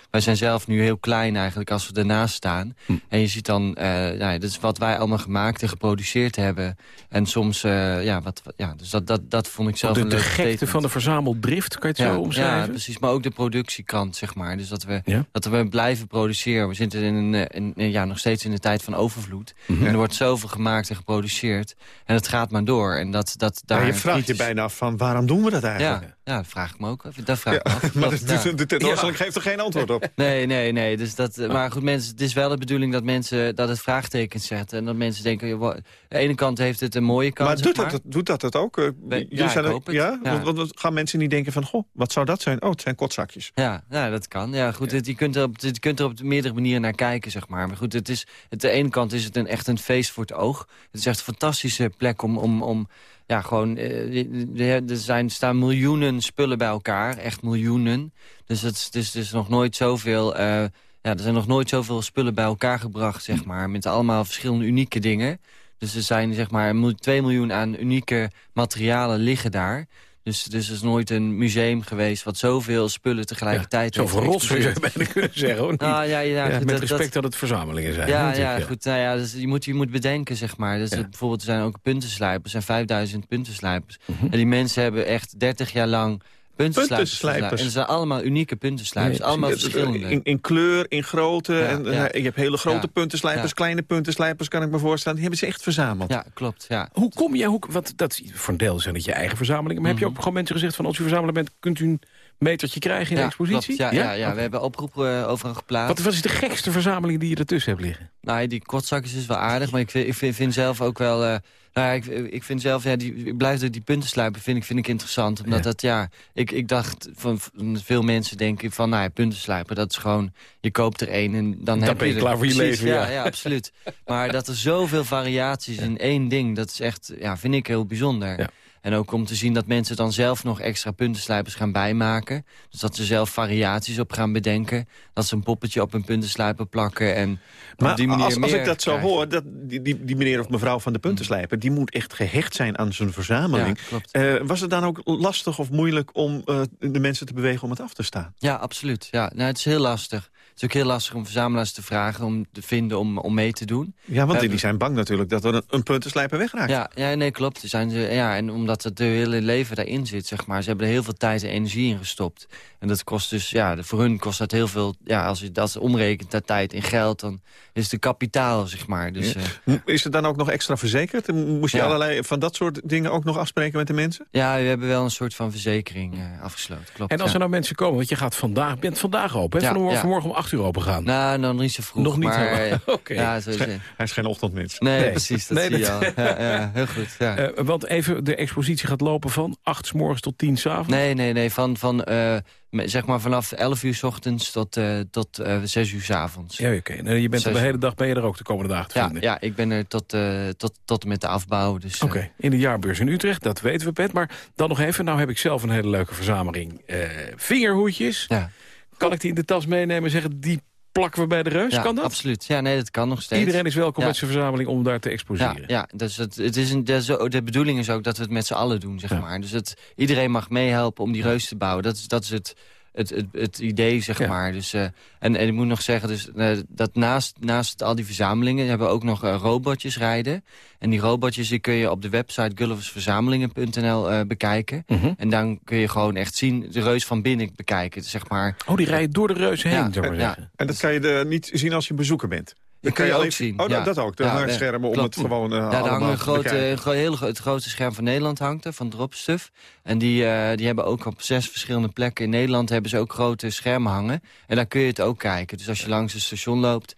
wij zijn zelf nu heel klein eigenlijk als we ernaast staan. Hm. En je ziet dan, eh, nou, dat is wat wij allemaal gemaakt en geproduceerd hebben. En soms, eh, ja, wat, ja, dus dat, dat, dat vond ik zelf de, een de gekte statement. van de verzameldrift, kan je het ja, zo omschrijven? Ja, precies. Maar ook de productiekant, zeg maar. Dus dat we, Ja? dat we blijven produceren. We zitten in een, eh, in- in- ja, nog steeds in de tijd van overvloed. Mhm. En er wordt zoveel gemaakt en geproduceerd. En het gaat maar door. En dat, dat, daar Maar je vraagt je bijna af van waarom doen we dat eigenlijk? Ja, ja, dat vraag ik me ook. Dat vraag ik me af. [laughs] maar Klopt, de, ja. de, de tentoonstelling geeft er geen antwoord op. [laughs] Nee, nee, nee. Dus dat, eh, maar goed, mensen, het is wel de bedoeling dat mensen dat het vraagtekens zetten. En dat mensen denken, joh, aan de ene kant heeft het een mooie kant. Maar doet dat, doet dat het ook? Eh, ja, zijn er-. Ja? Ja. Want, gaan mensen niet denken van, goh, wat zou dat zijn? Oh, het zijn kotzakjes. Ja, ja, dat kan. Ja, goed, het- je, kunt er op, je kunt er op meerdere manieren naar kijken, zeg maar. Maar goed, het is, het, de ene kant is het een, echt een feest voor het oog. Het is echt een fantastische plek om... om, om ja, gewoon, eh, er zijn, staan miljoenen spullen bij elkaar. Echt miljoenen. Dus het is, het is nog nooit zoveel... eh, ja, er zijn nog nooit zoveel spullen bij elkaar gebracht, zeg maar. Met allemaal verschillende unieke dingen. Dus er zijn, zeg maar, 2 miljoen aan unieke materialen liggen daar. Dus, dus er is nooit een museum geweest wat zoveel spullen tegelijkertijd heeft Zoveel rotzooi zou je bijna kunnen zeggen. hoor. Nou, ja, ja, Ja, goed, met respect dat- dat, het verzamelingen zijn. Ja, ja, goed. Nou ja, dus je, moet, je moet bedenken, zeg maar. Dus bijvoorbeeld, er zijn ook puntenslijpers. Er zijn 5000 puntenslijpers. Mhm. En die mensen hebben echt 30 jaar lang puntenslijpers. En er zijn allemaal unieke puntenslijpers. Nee, allemaal precies. verschillende. In, in kleur, in grootte. en, ja. eh, je hebt hele grote Ja. puntenslijpers, Ja. kleine puntenslijpers, kan ik me voorstellen. Die hebben ze echt verzameld. Ja, klopt. Ja. Hoe kom je, hoe, want dat, voor een deel zijn het je eigen verzamelingen. Maar heb je ook gewoon mensen gezegd van als u verzamelen bent, kunt u een metertje krijgen in Mhm. Ja, de expositie? klopt. Ja, ja? ja, we hebben oproepen eh, overal geplaatst. Wat, wat is de gekste verzameling die je ertussen hebt liggen? Nou, die kortzakjes is wel aardig, maar ik vind, ik vind, vind zelf ook wel... eh, nou ja, ik, ik vind zelf, ja, die, ik blijf door die puntenslijpen vind ik, vind ik interessant. Omdat dat, ja, ik, ik dacht, van, veel mensen denken van, nou ja, puntenslijpen, dat is gewoon, je koopt er één en dan, Dan heb ben je er- klaar voor je Precies, leven, Ja, ja. ja, absoluut. Maar dat er zoveel variaties in één ding, dat is echt, ja, vind ik heel bijzonder. En ook om te zien dat mensen dan zelf nog extra puntenslijpers gaan bijmaken. Dus dat ze zelf variaties op gaan bedenken. Dat ze een poppetje op een puntenslijper plakken. En Maar op die manier als, als ik dat zo hoor, dat, die, die, die meneer of mevrouw van de puntenslijper... die moet echt gehecht zijn aan zijn verzameling. Ja. Eh, was het dan ook lastig of moeilijk om eh, de mensen te bewegen om het af te staan? Ja, absoluut. Ja, nou, het is heel lastig. Het is ook heel lastig om verzamelaars te vragen om te vinden om, om mee te doen. Ja, want We die zijn bang natuurlijk dat er een, puntenslijper wegraakt. Ja, ja, nee, klopt. Zijn ze, ja, en omdat het hele leven daarin zit, zeg maar. Ze hebben er heel veel tijd en energie in gestopt. En dat kost dus, ja, voor hun kost dat heel veel... Ja, als je dat omrekent, dat tijd in geld, dan is het een kapitaal, zeg maar. Dus, Ja. eh, Is het dan ook nog extra verzekerd? Moest je Ja. allerlei van dat soort dingen ook nog afspreken met de mensen? ja, we hebben wel een soort van verzekering eh, afgesloten, klopt. En als ja. er nou mensen komen, want je gaat vandaag, bent vandaag open, hè? Ja, Vanmorgen, ja. vanmorgen om 8 uur open gaan. Nou, nog niet zo vroeg. Nog niet maar, helemaal. eh, [laughs] Oké. Ja, zo is het. Hij is geen ochtendmens. Nee, precies, dat Nee, zie je al. Ja, ja, heel goed, ja. Eh, want even, de expositie gaat lopen van 8 s morgens tot 10 s avonds. Nee, nee, nee. Van, van, eh, me- zeg maar vanaf 11 uur s ochtends tot, eh tot eh 6 uur s avonds. Ja, oké. En je bent de hele dag ben je er ook de komende dagen te Ja, vinden. ja, ik ben er tot, eh, tot, tot en met de afbouw. Dus, Oké, in de jaarbeurs in Utrecht, dat weten we, Pet. Maar dan nog even, nou heb ik zelf een hele leuke verzameling eh, vingerhoedjes. Ja. Kan ik die in de tas meenemen en zeggen, die plakken we bij de reus? ja, kan dat? absoluut. Ja, nee, dat kan nog steeds. Iedereen is welkom Ja. met zijn verzameling om daar te Ja, exposeren. ja dus het, het is een, de bedoeling is ook dat we het met z'n allen doen, zeg maar. Dus het, iedereen mag meehelpen om die reus te bouwen. Dat is, dat is het, het, het, het idee, zeg Ja. maar. Dus, eh, en, en ik moet nog zeggen, dus, eh, dat naast, naast al die verzamelen... hebben we ook nog eh, robotjes rijden. En die robotjes die kun je op de website gulliversverzamelingen.nl eh, bekijken. Mhm. En dan kun je gewoon echt zien, de reus van binnen bekijken. Zeg maar. Oh, die rijden door de reus heen, Ja, zou ik maar ja. zeggen. En dat kan je niet zien als je bezoeker bent. Dat kun je ook zien. Oh, dat, ja. dat ook. De Ja, om het gewoon uh, Ja, daar hangen een grote, het grootste scherm van Nederland hangt er, van Dropstuff. En die, eh, die hebben ook op zes verschillende plekken in Nederland hebben ze ook grote schermen hangen. En daar kun je het ook kijken. Dus als je langs een station loopt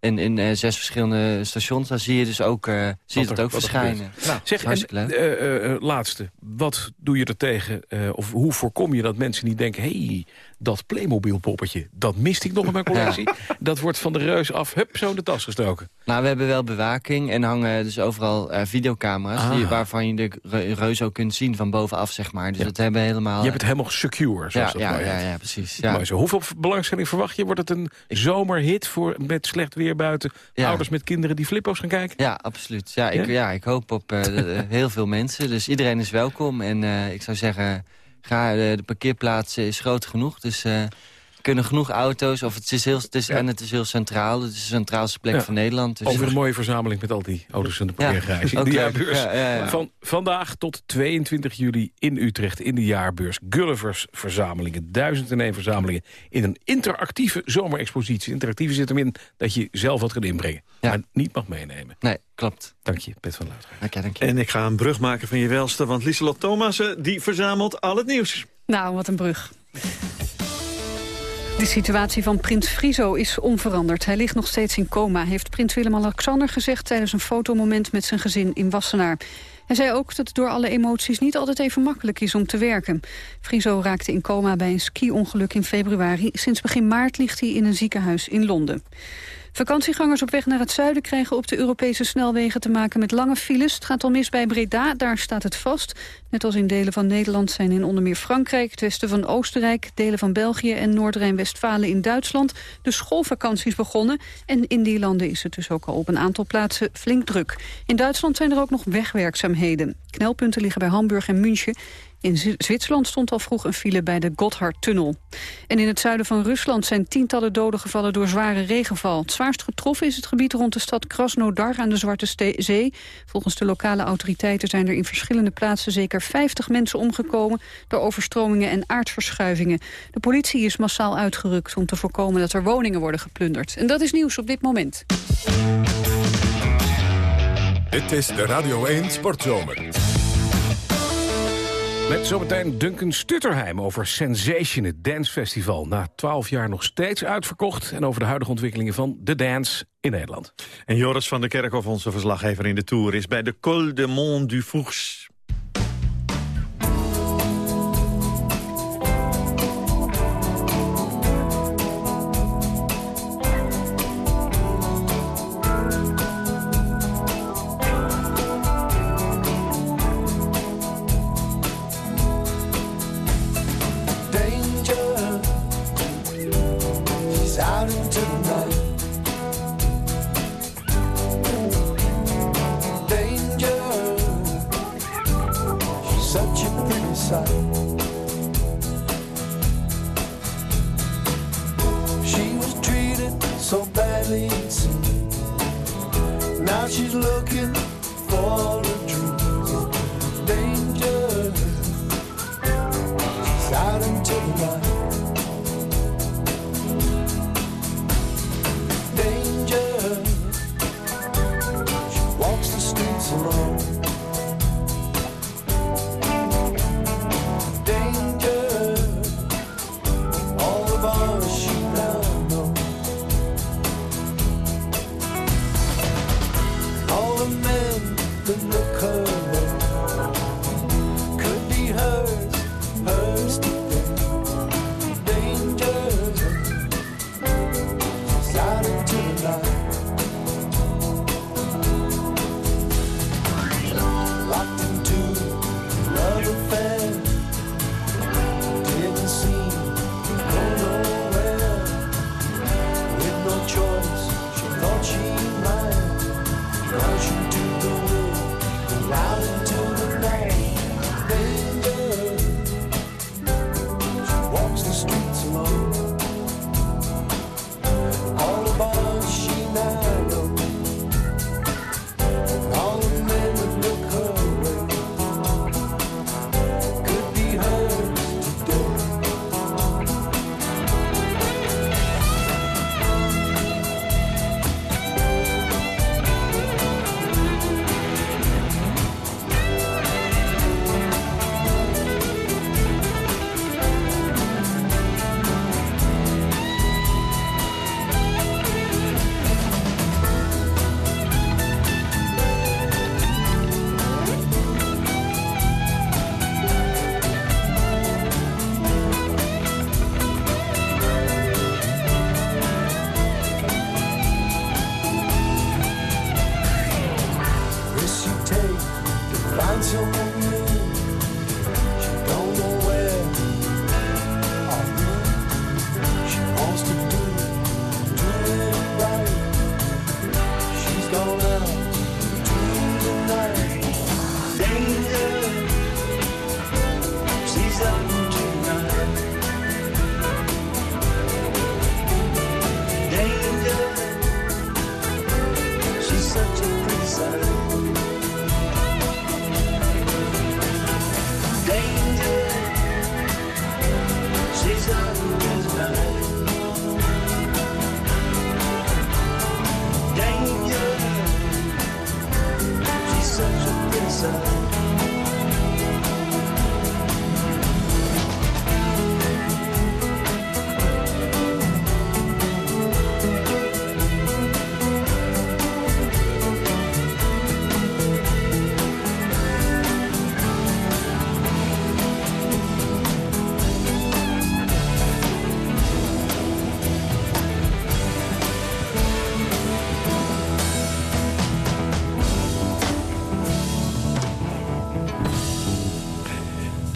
en in eh, zes verschillende stations, dan zie je dus ook, eh, zie je het ook er verschijnen. Nou, zeg, en, laatste. Wat doe je er tegen? of hoe voorkom je dat mensen niet denken... hey, dat Playmobil-poppetje, dat miste ik nog in mijn collectie. Dat wordt van de reus af, hup, zo in de tas gestoken. Nou, we hebben wel bewaking en hangen dus overal eh, videocamera's... Ah. Die, waarvan je de re- reus ook kunt zien van bovenaf, zeg maar. Dus dat hebben we helemaal... Je hebt het helemaal secure, zoals ja, dat ja, ja, ja, precies. Ja. Mooi zo. Hoeveel belangstelling verwacht je? Wordt het een zomerhit voor, met slecht weer buiten? Ouders met kinderen die flippo's gaan kijken? Ja, absoluut. Ja, ik, Ja? ik hoop op eh, heel veel mensen. Dus iedereen is welkom. En eh, ik zou zeggen, ga, eh, de parkeerplaats is groot genoeg. Dus eh, kunnen genoeg auto's. Of het is heel, het is, En het is heel centraal. Het is de centraalste plek Ja. van Nederland. Dus Over een mooie verzameling met al die auto's in de Ja, parkeergarage. ook de leuk. jaarbeurs. Ja, ja, ja. Van vandaag tot 22 juli in Utrecht in de jaarbeurs. Gullivers verzamelingen. 1001 verzamelingen. In een interactieve zomerexpositie. Interactieve zit hem in dat je zelf wat gaat inbrengen. Maar niet mag meenemen. Nee, klopt. Dank je, Pet van je, dank je. En ik ga een brug maken van je welste, want Lieselot Thomassen die verzamelt al het nieuws. Nou, wat een brug. De situatie van prins Friso is onveranderd. Hij ligt nog steeds in coma, heeft prins Willem-Alexander gezegd... tijdens een fotomoment met zijn gezin in Wassenaar. Hij zei ook dat het door alle emoties niet altijd even makkelijk is om te werken. Friso raakte in coma bij een ski-ongeluk in februari. Sinds begin maart ligt hij in een ziekenhuis in Londen. Vakantiegangers op weg naar het zuiden krijgen op de Europese snelwegen te maken met lange files. Het gaat al mis bij Breda, daar staat het vast. Net als in delen van Nederland zijn in onder meer Frankrijk, het westen van Oostenrijk, delen van België en Noord-Rijn-Westfalen in Duitsland de schoolvakanties begonnen. En in die landen is het dus ook al op een aantal plaatsen flink druk. In Duitsland zijn er ook nog wegwerkzaamheden. Knelpunten liggen bij Hamburg en München. In Zwitserland stond al vroeg een file bij de Gotthardtunnel. En in het zuiden van Rusland zijn tientallen doden gevallen door zware regenval. Het zwaarst getroffen is het gebied rond de stad Krasnodar aan de Zwarte Zee. Volgens de lokale autoriteiten zijn er in verschillende plaatsen zeker 50 mensen omgekomen door overstromingen en aardverschuivingen. De politie is massaal uitgerukt om te voorkomen dat er woningen worden geplunderd. En dat is nieuws op dit moment. Dit is de Radio 1 Sportzomer. Met zometeen Duncan Stutterheim over Sensation, het dancefestival. Na twaalf jaar nog steeds uitverkocht. En over de huidige ontwikkelingen van de dance in Nederland. En Joris van der Kerkhof, onze verslaggever in de Tour... is bij de Col de Mont du Fours. She's looking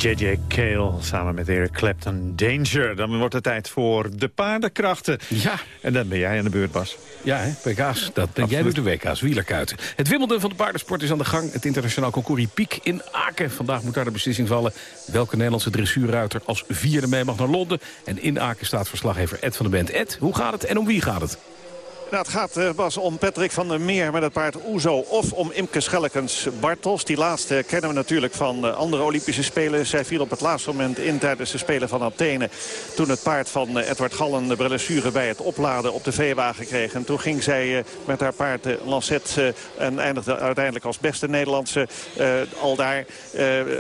J.J. Cale samen met Eric Clapton. Danger. Dan wordt het tijd voor de paardenkrachten. Ja. En dan ben jij aan de beurt, Bas. Ja, hè, WK's. Dat, jij doet de WK's, wielerkuiten. Het Wimbledon van de paardensport is aan de gang. Het internationaal concours Piek in Aken. Vandaag moet daar de beslissing vallen... welke Nederlandse dressuurruiter als vierde mee mag naar Londen. En in Aken staat verslaggever Ed van de Bent. Ed, hoe gaat het en om wie gaat het? Nou, het gaat uh, Bas om Patrick van der Meer met het paard Oezo. Of om Imke Schellekens Bartels. Die laatste kennen we natuurlijk van uh, andere Olympische Spelen. Zij viel op het laatste moment in tijdens de Spelen van Athene. Toen het paard van uh, Edward Gallen de blessure bij het opladen op de veewagen kreeg. En toen ging zij met haar paard Lancet en eindigde uiteindelijk als beste Nederlandse al daar.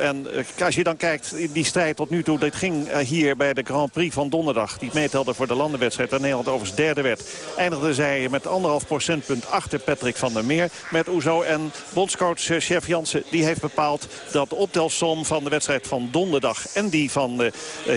en als je dan kijkt, die strijd tot nu toe, dit ging hier bij de Grand Prix van donderdag. Die meetelde voor de landenwedstrijd. Waar Nederland overigens derde werd. Eindigde zij met anderhalf procentpunt achter Patrick van der Meer met Oezo. En bondscoach eh, chef Jansen die heeft bepaald dat de optelsom van de wedstrijd van donderdag... en die van uh,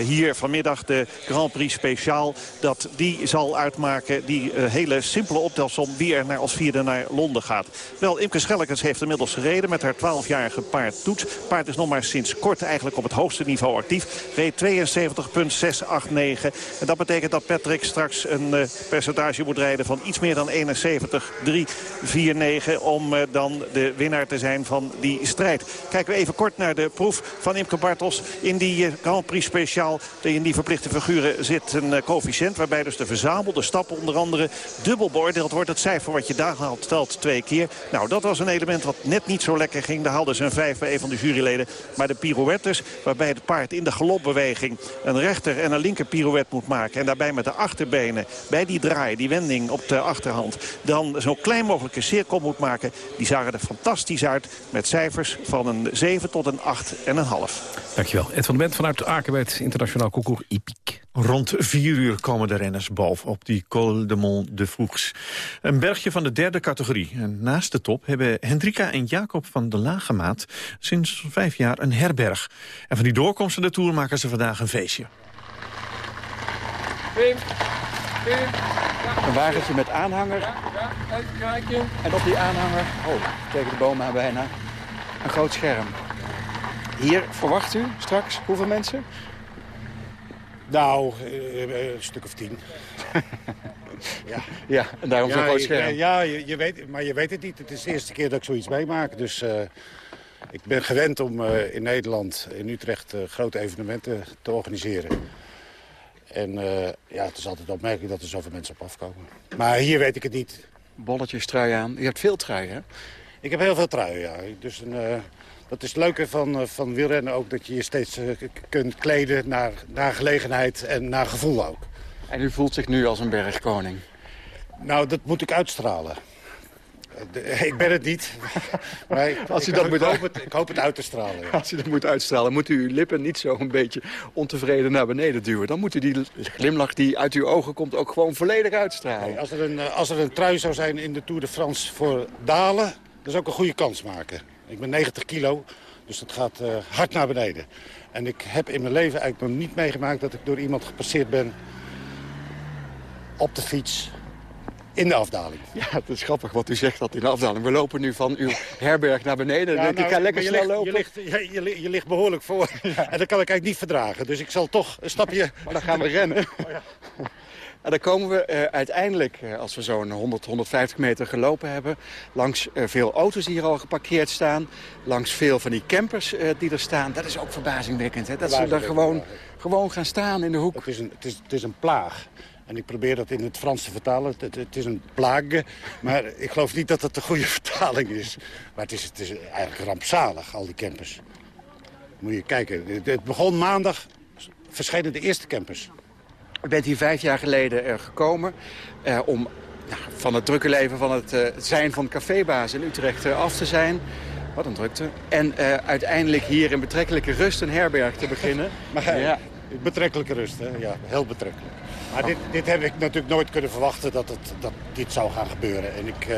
hier vanmiddag, de Grand Prix speciaal... dat die zal uitmaken, die hele simpele optelsom... wie er naar, als vierde naar Londen gaat. Wel, Imke Schellekens heeft inmiddels gereden met haar 12-jarige paard Toets. Paard is nog maar sinds kort eigenlijk op het hoogste niveau actief. Reed 72,689. En dat betekent dat Patrick straks een percentage moet rijden van iets meer dan 71, 3, 4, 9... om uh, dan de winnaar te zijn van die strijd. Kijken we even kort naar de proef van Imke Bartels. In die uh, Grand Prix speciaal, in die verplichte figuren zit een uh, coëfficiënt... waarbij dus de verzamelde stappen onder andere dubbel beoordeeld wordt. Het cijfer wat je daar haalt telt twee keer. Nou, dat was een element wat net niet zo lekker ging. Daar haalden ze een vijf bij een van de juryleden. Maar de pirouettes, waarbij het paard in de galopbeweging... een rechter en een linker pirouette moet maken... en daarbij met de achterbenen bij die draai, die wending op de achterhand... dan zo klein mogelijke cirkel moet maken. Die zagen er fantastisch uit met cijfers van een 7 tot een 8 en een half. Dankjewel. Ed van de Bent vanuit Aken bij het internationaal concours IPIC. Rond vier uur komen de renners boven op die Col de Mont de Vroegs. Een bergje van de derde categorie. En naast de top hebben Hendrika en Jacob van de Lage Maat... sinds vijf jaar een herberg. En van die doorkomst van de Tour maken ze vandaag een feestje. Een wagentje met aanhanger. En op die aanhanger, oh, tegen de bomen bijna, een groot scherm. Hier verwacht u straks hoeveel mensen? Nou, een stuk of tien. [laughs] ja. ja, en daarom zo'n groot scherm. Ja, je, je, weet, maar je weet het niet. Het is de eerste keer dat ik zoiets meemaak. Dus uh, ik ben gewend om uh, in Nederland, in Utrecht, uh, grote evenementen te organiseren. En uh, ja, het is altijd opmerkelijk dat er zoveel mensen op afkomen. Maar hier weet ik het niet. Bolletjes, trui aan. Je hebt veel truien, hè? Ik heb heel veel truien, ja. Dus een, uh, dat is het leuke van, uh, van wielrennen ook, dat je je steeds kunt kleden naar, naar gelegenheid en naar gevoel ook. En u voelt zich nu als een bergkoning? Nou, dat moet ik uitstralen. [laughs] Ik ben het niet. [laughs] Maar ik, Als u ik, dat ik, moet hoop het, ik hoop het uit te stralen. Ja. Als u dat moet uitstralen, moet u uw lippen niet zo een beetje ontevreden naar beneden duwen. Dan moet u die glimlach die uit uw ogen komt ook gewoon volledig uitstralen. Nee, als, er een, als er een trui zou zijn in de Tour de France voor dalen, dan zou ik een goede kans maken. Ik ben 90 kilo, dus dat gaat uh, hard naar beneden. En ik heb in mijn leven eigenlijk nog niet meegemaakt dat ik door iemand gepasseerd ben op de fiets in de afdaling. Ja, het is grappig wat u zegt dat in de afdaling. We lopen nu van uw herberg naar beneden. Ja, denk nou, ik ga lekker snel ligt, lopen. Je ligt, je, je, je ligt behoorlijk voor. Ja. [laughs] En dat kan ik eigenlijk niet verdragen. Dus ik zal toch een stapje... Maar dan gaan we rennen. [laughs] Oh, ja. En dan komen we uh, uiteindelijk, uh, als we zo'n 100, 150 meter gelopen hebben... langs uh, veel auto's die hier al geparkeerd staan. Langs veel van die campers die er staan. Dat is ook verbazingwekkend. Hè? Dat ze daar gewoon, gewoon gaan staan in de hoek. Het is een, het is, het is een plaag. En ik probeer dat in het Frans te vertalen. Het, het is een plague, maar ik geloof niet dat het de goede [laughs] vertaling is. Maar het is, het is eigenlijk rampzalig, al die campers. Moet je kijken, het, begon maandag, verschenen de eerste campers. U bent hier vijf jaar geleden uh, gekomen uh, om nou, van het drukke leven van het, uh, het zijn van cafébaas in Utrecht af te zijn. Wat een drukte. En uiteindelijk hier in betrekkelijke rust een herberg te beginnen. [laughs] maar, ja. Betrekkelijke rust, hè? ja, heel betrekkelijk. Maar dit, dit heb ik natuurlijk nooit kunnen verwachten dat, het, dat dit zou gaan gebeuren. En ik uh,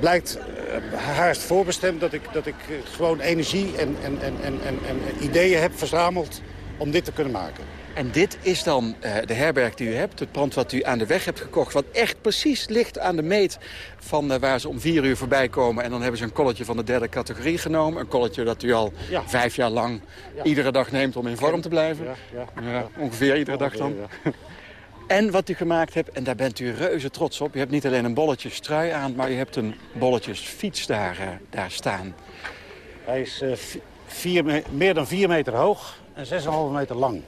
blijkt uh, haast voorbestemd dat ik, dat ik gewoon energie en, en, en, en, en, ideeën heb verzameld om dit te kunnen maken. En dit is dan eh, de herberg die u hebt. Het pand wat u aan de weg hebt gekocht. Wat echt precies ligt aan de meet van eh, waar ze om vier uur voorbij komen. En dan hebben ze een kolletje van de derde categorie genomen. Een kolletje dat u al Ja. vijf jaar lang iedere dag neemt om in vorm te blijven. Ja, ongeveer iedere dag dan. [laughs] En wat u gemaakt hebt, en daar bent u reuze trots op... u hebt niet alleen een bolletje strui aan, maar u hebt een bolletjes fiets daar, eh, daar staan. Hij is eh, vi- vier me- meer dan 4 meter hoog en 6,5 meter lang.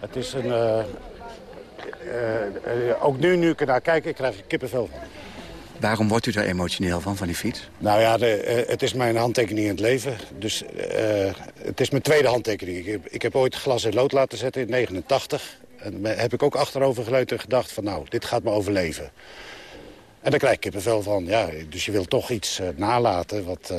Het is een... eh, ook nu, nu ik ernaar kijk, ik krijg kippenvel van. Waarom wordt u daar emotioneel van, van die fiets? Nou ja, de, eh, het is mijn handtekening in het leven. Dus eh, het is mijn tweede handtekening. Ik heb, ik heb ooit glas in lood laten zetten in 89. En heb ik ook achterover geleund en gedacht van nou, dit gaat me overleven. En daar krijg ik kippenvel van. Ja, dus je wil toch iets eh, nalaten wat eh,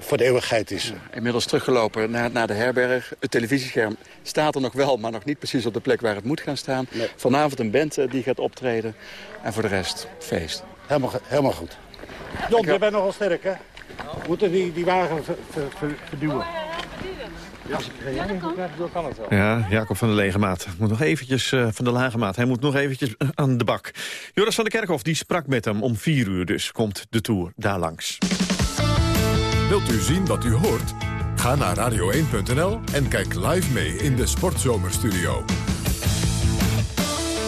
voor de eeuwigheid is. Inmiddels teruggelopen naar, naar de herberg. Het televisiescherm staat er nog wel, maar nog niet precies op de plek waar het moet gaan staan. Vanavond een band eh, die gaat optreden. En voor de rest feest. Helemaal, helemaal goed. Jon, jij bent nogal sterk, hè? We moeten die, die wagen ver- ver- ver- verduwen. Ja, zo kan het wel. Ja, Jacob van de Lege Maat. Moet nog eventjes eh, van de Lage Maat. Hij moet nog eventjes eh, aan de bak. Joris van der Kerkhof die sprak met hem. Om vier uur dus komt de Tour daar langs. Wilt u zien wat u hoort? Ga naar radio1.nl en kijk live mee in de Sportzomerstudio.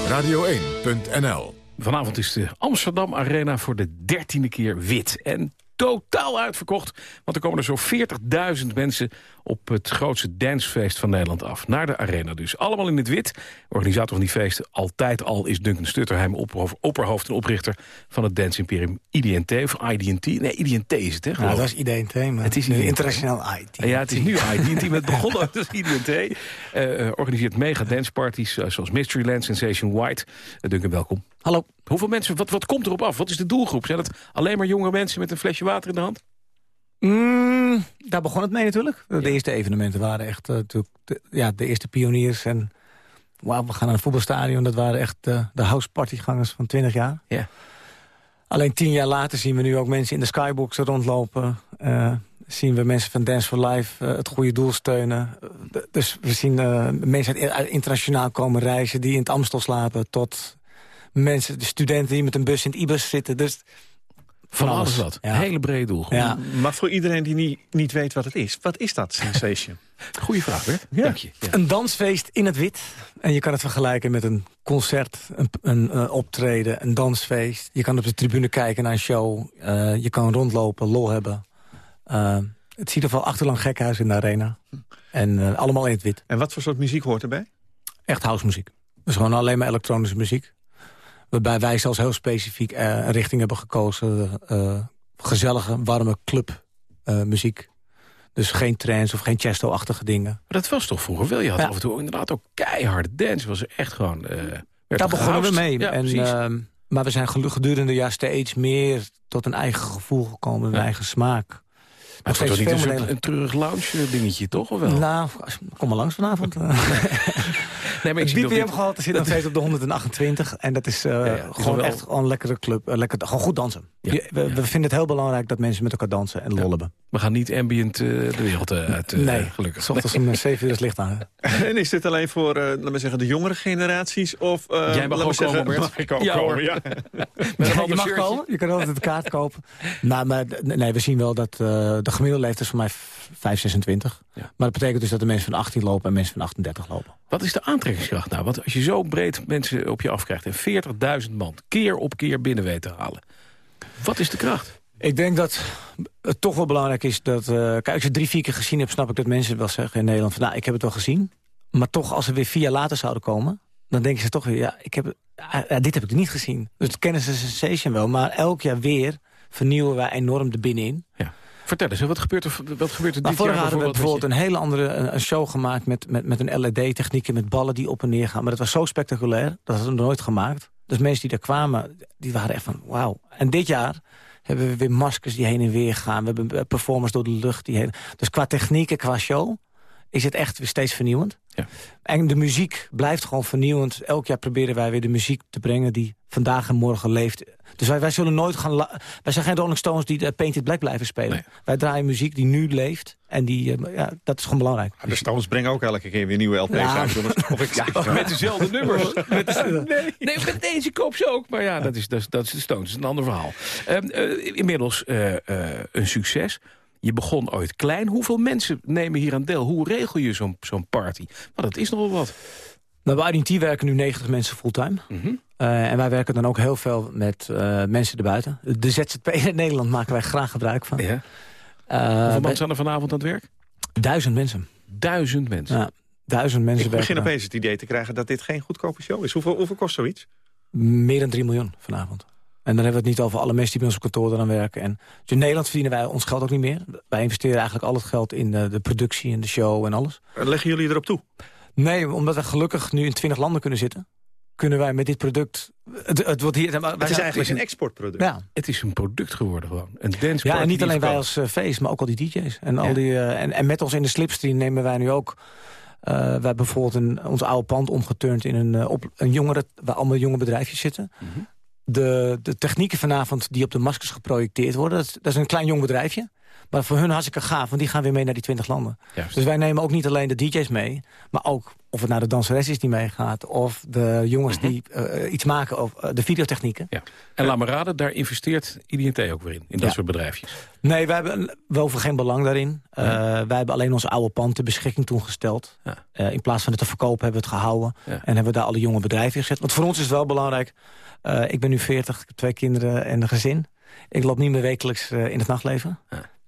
Radio1.nl Vanavond is de Amsterdam Arena voor de dertiende keer wit. En totaal uitverkocht, want er komen er zo'n 40.000 mensen op het grootste dancefeest van Nederland af. Naar de Arena dus. Allemaal in het wit. Organisator van die feesten altijd al is Duncan Stutterheim, opperhoofd, opperhoofd en oprichter van het dance imperium IDNT. Of IDNT? Nee, IDNT is het, hè? Ja, geloof dat is IDNT, maar Het is nu IDNT. internationaal IT. Ja, het is nu IDNT, maar het begon ook als IDNT. [laughs] Eh, eh, organiseert mega danceparties eh, zoals Mysteryland, Sensation White. Uh, Duncan, welkom. Hallo. Hoeveel mensen, wat, wat komt erop af? Wat is de doelgroep? Zijn het alleen maar jonge mensen met een flesje water in de hand? Mm, daar begon het mee natuurlijk. De eerste evenementen waren echt eh, natuurlijk de, ja, de eerste pioniers. En wauw, we gaan naar een voetbalstadion. Dat waren echt eh, de housepartygangers van 20 jaar. Ja. Alleen tien jaar later zien we nu ook mensen in de skyboxen rondlopen. Eh, zien we mensen van Dance for Life het goede doel steunen. Dus we zien mensen uit, internationaal komen reizen... die in het Amstel slapen, tot mensen, de studenten die met een bus in het IBUS zitten. Dus Van alles wat. Ja. Hele brede doelgroep. Ja. Maar voor iedereen die niet, niet weet wat het is. Wat is dat, Sensation? [laughs] Goeie vraag, Bert. Dank je. Ja. Een dansfeest in het wit. En je kan het vergelijken met een concert, een, een, eh, optreden, een dansfeest. Je kan op de tribune kijken naar een show. Eh, je kan rondlopen, lol hebben. Eh, het ziet er wel achterlang gekhuis in de arena. En allemaal in het wit. En wat voor soort muziek hoort erbij? Echt housemuziek. Dus gewoon alleen maar elektronische muziek. Waarbij wij zelfs heel specifiek eh, een richting hebben gekozen. eh, gezellige, warme clubmuziek. dus geen trance of geen chesto-achtige dingen. Maar dat was toch vroeger wel? Je had Ja. af en toe inderdaad ook keiharde dance. Was echt gewoon... eh werd Daar begonnen we mee. Ja, en, ehm, maar we zijn gedurende de jaar steeds meer tot een eigen gevoel gekomen. Een eigen smaak. Maar het niet een, een treurig lounge dingetje, toch? Of wel? Nou, kom maar langs vanavond. [laughs] [laughs] nee, maar ik het zie nog BPM dit- gehalte zit nog [laughs] steeds op de 128. En dat is, eh, ja, gewoon echt een lekkere club. lekker, gewoon goed dansen. We, we vinden het heel belangrijk dat mensen met elkaar dansen en lol hebben. We gaan niet ambient eh, de wereld eh, uit, eh, nee, gelukkig. s ochtends om 7 uur is licht aan. [laughs] En is dit alleen voor, eh laten we zeggen, de jongere generaties? Of, eh, Jij mag laten we ook zeggen, komen, Bert. Mag ik ook komen, [laughs] ja. Met een Ja, ander je mag shirtje. komen, je kan altijd een kaart kopen. Nou, maar nee, we zien wel dat eh, de gemiddelde leeftijd is voor mij 5, 26. Maar dat betekent dus dat de mensen van 18 lopen en mensen van 38 lopen. Wat is de aantrekkingskracht nou? Want als je zo breed mensen op je afkrijgt... en 40.000 man keer op keer binnen weet te halen... wat is de kracht? Ik denk dat het toch wel belangrijk is dat... eh, kijk, als je drie, vier keer gezien hebt, snap ik dat mensen wel zeggen in Nederland... van nou, ik heb het wel gezien. Maar toch, als ze weer vier jaar later zouden komen... dan denken ze toch weer, ja, ik heb, ja, ja, dit heb ik niet gezien. Dus het kennen ze Sensation wel. Maar elk jaar weer vernieuwen wij enorm de binnenin. Vertel eens, wat gebeurt er, wat gebeurt er Nou, dit jaar hadden we bijvoorbeeld? een hele andere een, een show gemaakt... met, met, met een LED-techniek en met ballen die op en neer gaan. Maar dat was zo spectaculair, dat hadden we nooit gemaakt. Dus mensen die daar kwamen, die waren echt van wauw. En dit jaar hebben we weer maskers die heen en weer gaan. We hebben eh, performers door de lucht. Die heen... Dus qua techniek en qua show is het echt weer steeds vernieuwend. En de muziek blijft gewoon vernieuwend. Elk jaar proberen wij weer de muziek te brengen die vandaag en morgen leeft. Dus wij, wij zullen nooit gaan... Wij zijn geen Rolling Stones die de Painted Black blijven spelen. Wij draaien muziek die nu leeft. En die, eh, ja, dat is gewoon belangrijk. De Stones brengen ook elke keer weer nieuwe LP's Ja. uit. jongens. Of ik, Ja, met dezelfde nummers. [laughs] Met de- nee. met deze koop ze ook. Maar ja, dat is, dat is, dat is de Stones. Dat is een ander verhaal. Ehm, eh, inmiddels eh, eh, een succes. Je begon ooit klein. Hoeveel mensen nemen hier aan deel? Hoe regel je zo'n zo'n party? Maar dat is nogal wat. Nou, bij IDT werken nu 90 mensen fulltime. Mhm. Eh, en wij werken dan ook heel veel met eh, mensen erbuiten. De ZZP [laughs] in Nederland maken wij graag gebruik van. Ja. Eh, Hoeveel mensen zijn er vanavond aan het werk? Duizend mensen. Duizend mensen. Ja, duizend mensen ik werken begin opeens het idee te krijgen dat dit geen goedkope show is. Hoeveel, hoeveel kost zoiets? Meer dan 3 miljoen vanavond. En dan hebben we het niet over alle mensen die bij ons op kantoor eraan werken. En dus in Nederland verdienen wij ons geld ook niet meer. Wij investeren eigenlijk al het geld in de, de productie en de show en alles. Leggen jullie erop toe? Nee, omdat we gelukkig nu in 20 landen kunnen zitten... kunnen wij met dit product... Het, het, wordt hier, Het is eigenlijk een exportproduct. Ja. Het is een product geworden gewoon. Een dance Ja, en niet alleen wij als eh, feest, maar ook al die DJ's. En, al die, eh, en, en met ons in de slipstream nemen wij nu ook... eh, wij hebben bijvoorbeeld een, ons oude pand omgeturnd in een, eh, op, een jongere... waar allemaal jonge bedrijfjes zitten. Mhm. De, de technieken vanavond die op de maskers geprojecteerd worden... Dat is, dat is een klein jong bedrijfje. Maar voor hun hartstikke gaaf, want die gaan weer mee naar die 20 landen. Juist. Dus wij nemen ook niet alleen de DJ's mee... maar ook of het naar de danseres is die meegaat... of de jongens die eh, iets maken, of eh, de videotechnieken. Ja. En laat me raden, daar investeert IDT ook weer in. In dat Ja. soort bedrijfjes. Nee, wij hebben wel over geen belang daarin. Eh, wij hebben alleen ons oude pand ter beschikking toen gesteld. Eh, in plaats van het te verkopen hebben we het gehouden. Ja. En hebben we daar alle jonge bedrijven in gezet. Want voor ons is het wel belangrijk. Eh, ik ben nu 40, ik heb twee kinderen en een gezin. Ik loop niet meer wekelijks eh, in het nachtleven.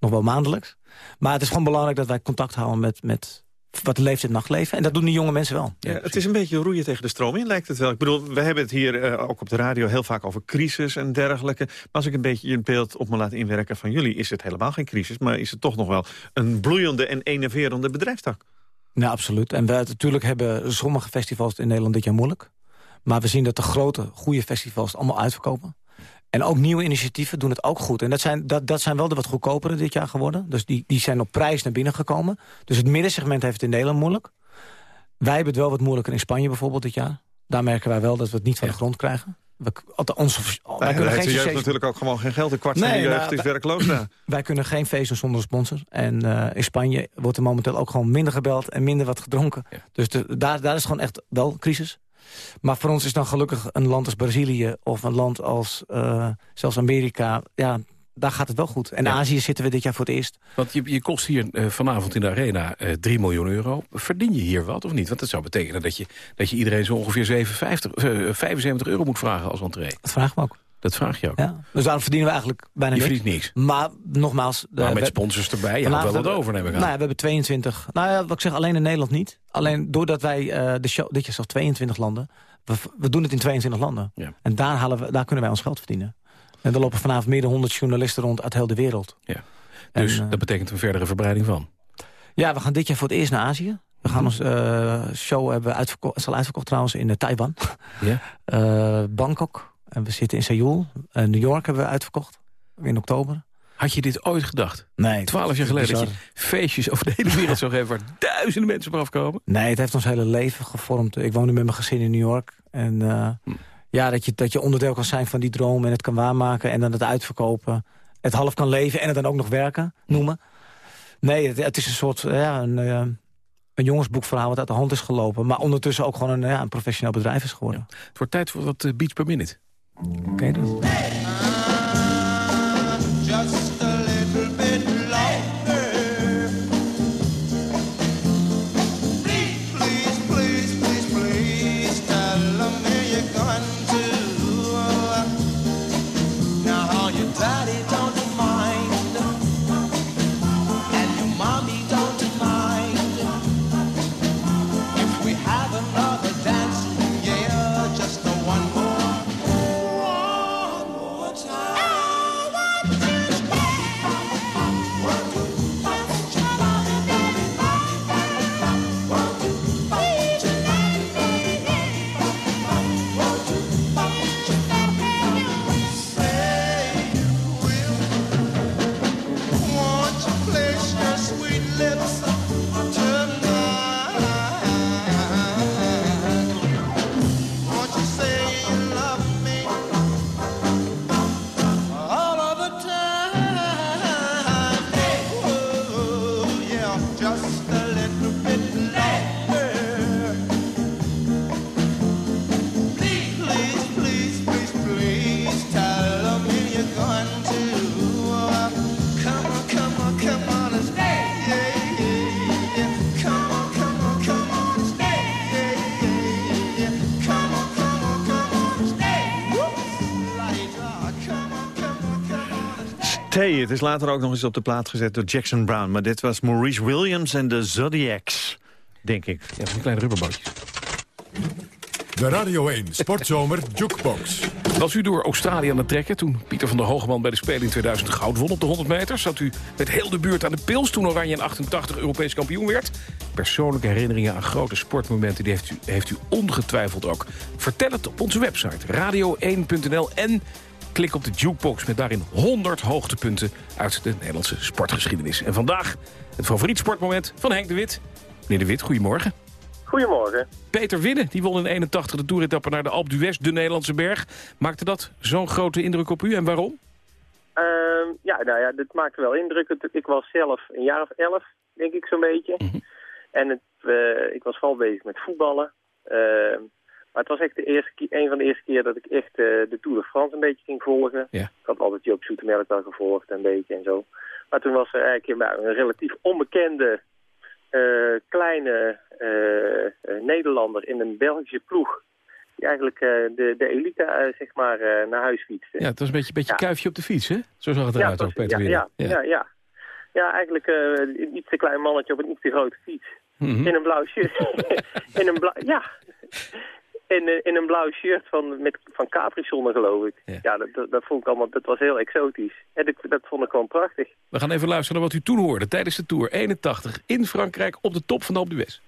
Nog wel maandelijks. Maar het is gewoon belangrijk dat wij contact houden met, met wat leeft in het nachtleven. En dat doen die jonge mensen wel. Ja, het is een beetje roeien tegen de stroom in, lijkt het wel. Ik bedoel, we hebben het hier eh, ook op de radio heel vaak over crisis en dergelijke. Maar als ik een beetje het beeld op me laat inwerken van jullie... is het helemaal geen crisis, maar is het toch nog wel een bloeiende en enerverende bedrijfstak. Nou, absoluut. En we natuurlijk hebben sommige festivals in Nederland dit jaar moeilijk. Maar we zien dat de grote, goede festivals het allemaal uitverkopen. En ook nieuwe initiatieven doen het ook goed. En dat zijn, dat, dat zijn wel de wat goedkopere dit jaar geworden. Dus die, die zijn op prijs naar binnen gekomen. Dus het middensegment heeft het in Nederland moeilijk. Wij hebben het wel wat moeilijker in Spanje bijvoorbeeld dit jaar. Daar merken wij wel dat we het niet van de grond krijgen. We, onze, wij kunnen geen de jeugd natuurlijk ook gewoon geen geld. Een kwart van Nee, de jeugd nou, is wij- werkloos. [clears throat] Wij kunnen geen feest doen zonder sponsor. En eh, in Spanje wordt er momenteel ook gewoon minder gebeld en minder wat gedronken. Dus de, daar, daar is gewoon echt wel crisis. Maar voor ons is dan gelukkig een land als Brazilië of een land als eh, zelfs Amerika... ja, daar gaat het wel goed. En Azië zitten we dit jaar voor het eerst. Want je, je kost hier eh, vanavond in de arena eh 3 miljoen euro. Verdien je hier wat of niet? Want dat zou betekenen dat je, dat je iedereen zo ongeveer 57, eh, 75 euro moet vragen als entree. Dat vragen we ook. Dat vraag je ook. Ja. Dus daarom verdienen we eigenlijk bijna Je niks. verdient niks. Maar nogmaals... Maar met we- sponsors erbij, je houdt wel wat over, neem ik aan. Nou ja, we hebben 22... Nou ja, wat ik zeg, alleen in Nederland niet. Alleen doordat wij eh, de show... Dit jaar zelfs 22 landen. We, we doen het in 22 landen. Ja. En daar, halen we, daar kunnen wij ons geld verdienen. En er lopen vanavond meer dan 100 journalisten rond uit heel de wereld. Ja. Dus En, eh, dat betekent een verdere verbreiding van. Ja, we gaan dit jaar voor het eerst naar Azië. We gaan ons eh, show hebben uitverkocht, het is al uitverkocht trouwens in Taiwan. Ja. [laughs] Bangkok. En we zitten in Seoul. Eh, New York hebben we uitverkocht. In oktober. Had je dit ooit gedacht? Nee. Twaalf jaar geleden dat je feestjes over de hele wereld zou geven... waar [laughs] duizenden mensen op afkomen? Nee, het heeft ons hele leven gevormd. Ik woon nu met mijn gezin in New York. En eh, Hm. ja, dat je, dat je onderdeel kan zijn van die droom en het kan waarmaken en dan het uitverkopen. Het half kan leven en het dan ook nog werken noemen. Nee, het, het is een soort ja, een, eh, een jongensboekverhaal wat uit de hand is gelopen. Maar ondertussen ook gewoon een, ja, een professioneel bedrijf is geworden. Het wordt tijd voor wat eh, beats per minute. Oké, dan. Stay. Het is later ook nog eens op de plaat gezet door Jackson Brown. Maar dit was Maurice Williams en de Zodiacs, denk ik. Ja, van kleine rubberbootjes. De Radio 1 Sportzomer Jukebox. Was u door Australië aan het trekken toen Pieter van der Hogeman bij de Spelen in 2000 goud won op de 100 meter? Zat u met heel de buurt aan de pils toen Oranje in 88 Europees kampioen werd? Persoonlijke herinneringen aan grote sportmomenten die heeft u, heeft u ongetwijfeld ook. Vertel het op onze website radio1.nl en klik op de jukebox met daarin 100 hoogtepunten uit de Nederlandse sportgeschiedenis. En vandaag het favoriet sportmoment van Henk de Wit. Meneer de Wit, goedemorgen. Goedemorgen. Peter Winnen, die won in 81 de toeretappe naar de Alpe d'Huez, de Nederlandse berg. Maakte dat zo'n grote indruk op u en waarom? Ehm, ja, nou ja, dit maakte wel indruk. Ik was zelf een jaar of elf, denk ik zo'n beetje. En het, eh, ik was vooral bezig met voetballen. Ehm, maar het was echt de eerste een van de eerste keer dat ik echt eh, de Tour de France een beetje ging volgen. Ja. Ik had altijd Joop Zoetemelk wel gevolgd, een beetje en zo. Maar toen was er eigenlijk een relatief onbekende eh, kleine eh, Nederlander in een Belgische ploeg. Die eigenlijk de, de elite zeg maar, naar huis fietste. Ja, het was een beetje, beetje kuifje op de fiets, hè? Zo zag het Ja, eruit dat- ook, Peter ja, ja, ja, ja. Ja, eigenlijk een iets te klein mannetje op een iets te grote fiets. Mhm. In een blauw shirt. [laughs] in een blauw, ja. In, eh, in een blauw shirt van, met, van Capri-zonne, geloof ik. Ja, dat, dat, dat vond ik allemaal, dat was heel exotisch. En dat, dat vond ik gewoon prachtig. We gaan even luisteren naar wat u toen hoorde tijdens de Tour 81 in Frankrijk op de top van de Alpe d'Huez.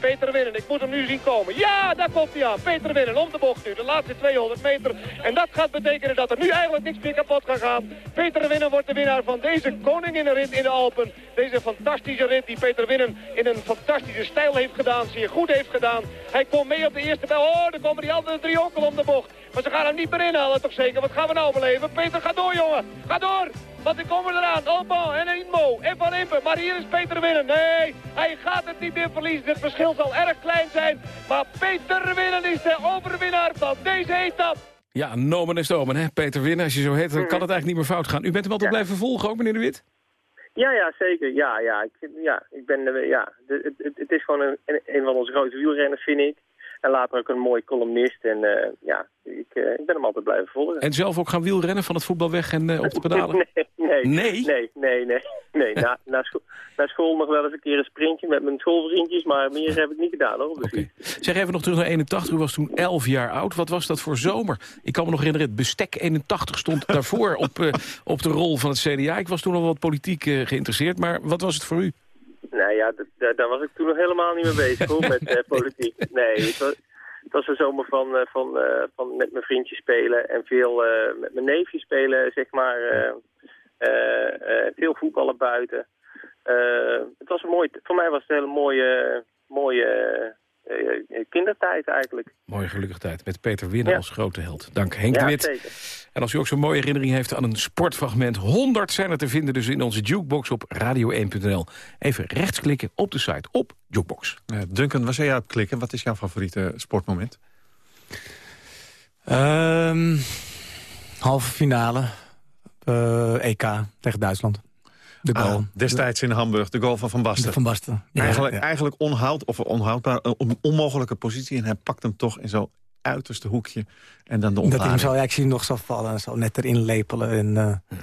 Peter Winnen, ik moet hem nu zien komen. Ja, daar komt hij aan. Peter Winnen, om de bocht nu, de laatste 200 meter. En dat gaat betekenen dat er nu eigenlijk niks meer kapot gaat gaan. Peter Winnen wordt de winnaar van deze koninginnenrit in de Alpen. Deze fantastische rit die Peter Winnen in een fantastische stijl heeft gedaan. Zeer goed heeft gedaan. Hij komt mee op de eerste bel. Oh, dan komen die andere drie ook al om de bocht. Maar ze gaan hem niet meer inhalen, toch zeker? Wat gaan we nou beleven? Peter, ga door, jongen. Ga door. Want die komen eraan. Alban en Inmo en Van Impe. Maar hier is Peter Winnen. Nee, hij gaat het niet meer verliezen. Het verschil zal erg klein zijn. Maar Peter Winnen is de overwinnaar van deze etappe. Ja, nomen is omen, hè? Peter Winnen, als je zo heet, dan kan het eigenlijk niet meer fout gaan. U bent hem altijd blijven volgen ook, meneer De Wit? Ja, ja, zeker. Ja, ja, ik, ja, ik ben, eh, ja, het, het, het is gewoon een, een, een van onze grote wielrenners, vind ik. En later ook een mooi columnist. En eh, ja, ik, eh, ik ben hem altijd blijven volgen. En zelf ook gaan wielrennen van het voetbal weg en eh, op de [laughs] pedalen? Nee, nee, Nee? nee, nee, nee. nee. Na, na, school, na school nog wel eens een keer een sprintje met mijn schoolvriendjes, maar meer heb ik niet gedaan hoor. fiets. Zeg even nog terug naar 81, u was toen 11 jaar oud. Wat was dat voor zomer? Ik kan me nog herinneren, het bestek 81 stond daarvoor op, op de rol van het CDA. Ik was toen al wat politiek geïnteresseerd, maar wat was het voor u? Nou ja, daar was ik toen nog helemaal niet mee bezig hoor, met eh, [laughs] politiek. Nee, het was, het was een zomer van, eh, van, eh, van met mijn vriendjes spelen en veel met mijn neefjes spelen, zeg maar. veel voetballen buiten. Het was een mooi, voor mij was het een hele mooie, mooie kindertijd eigenlijk. Mooie gelukkige tijd met Peter Winnen Ja. als grote held. Dank Henk Ja, de Wit. zeker. En als u ook zo'n mooie herinnering heeft aan een sportfragment... 100 zijn er te vinden dus in onze jukebox op radio1.nl. Even rechtsklikken op de site op jukebox. Eh, Duncan, waar zou jij op klikken? Wat is jouw favoriete sportmoment? Ehm, halve finale. eh, EK tegen Duitsland. De goal. Ah, destijds in Hamburg, de goal van Van Basten. Van Basten. Ja, eigenlijk, ja. eigenlijk onhoud, of onhoudbaar, een on- onmogelijke positie. En hij pakt hem toch in zo'n uiterste hoekje. En dan de Dat hij hem ontlading. zo, ja, ik zie hem nog zo vallen en zo net erin lepelen. En, eh,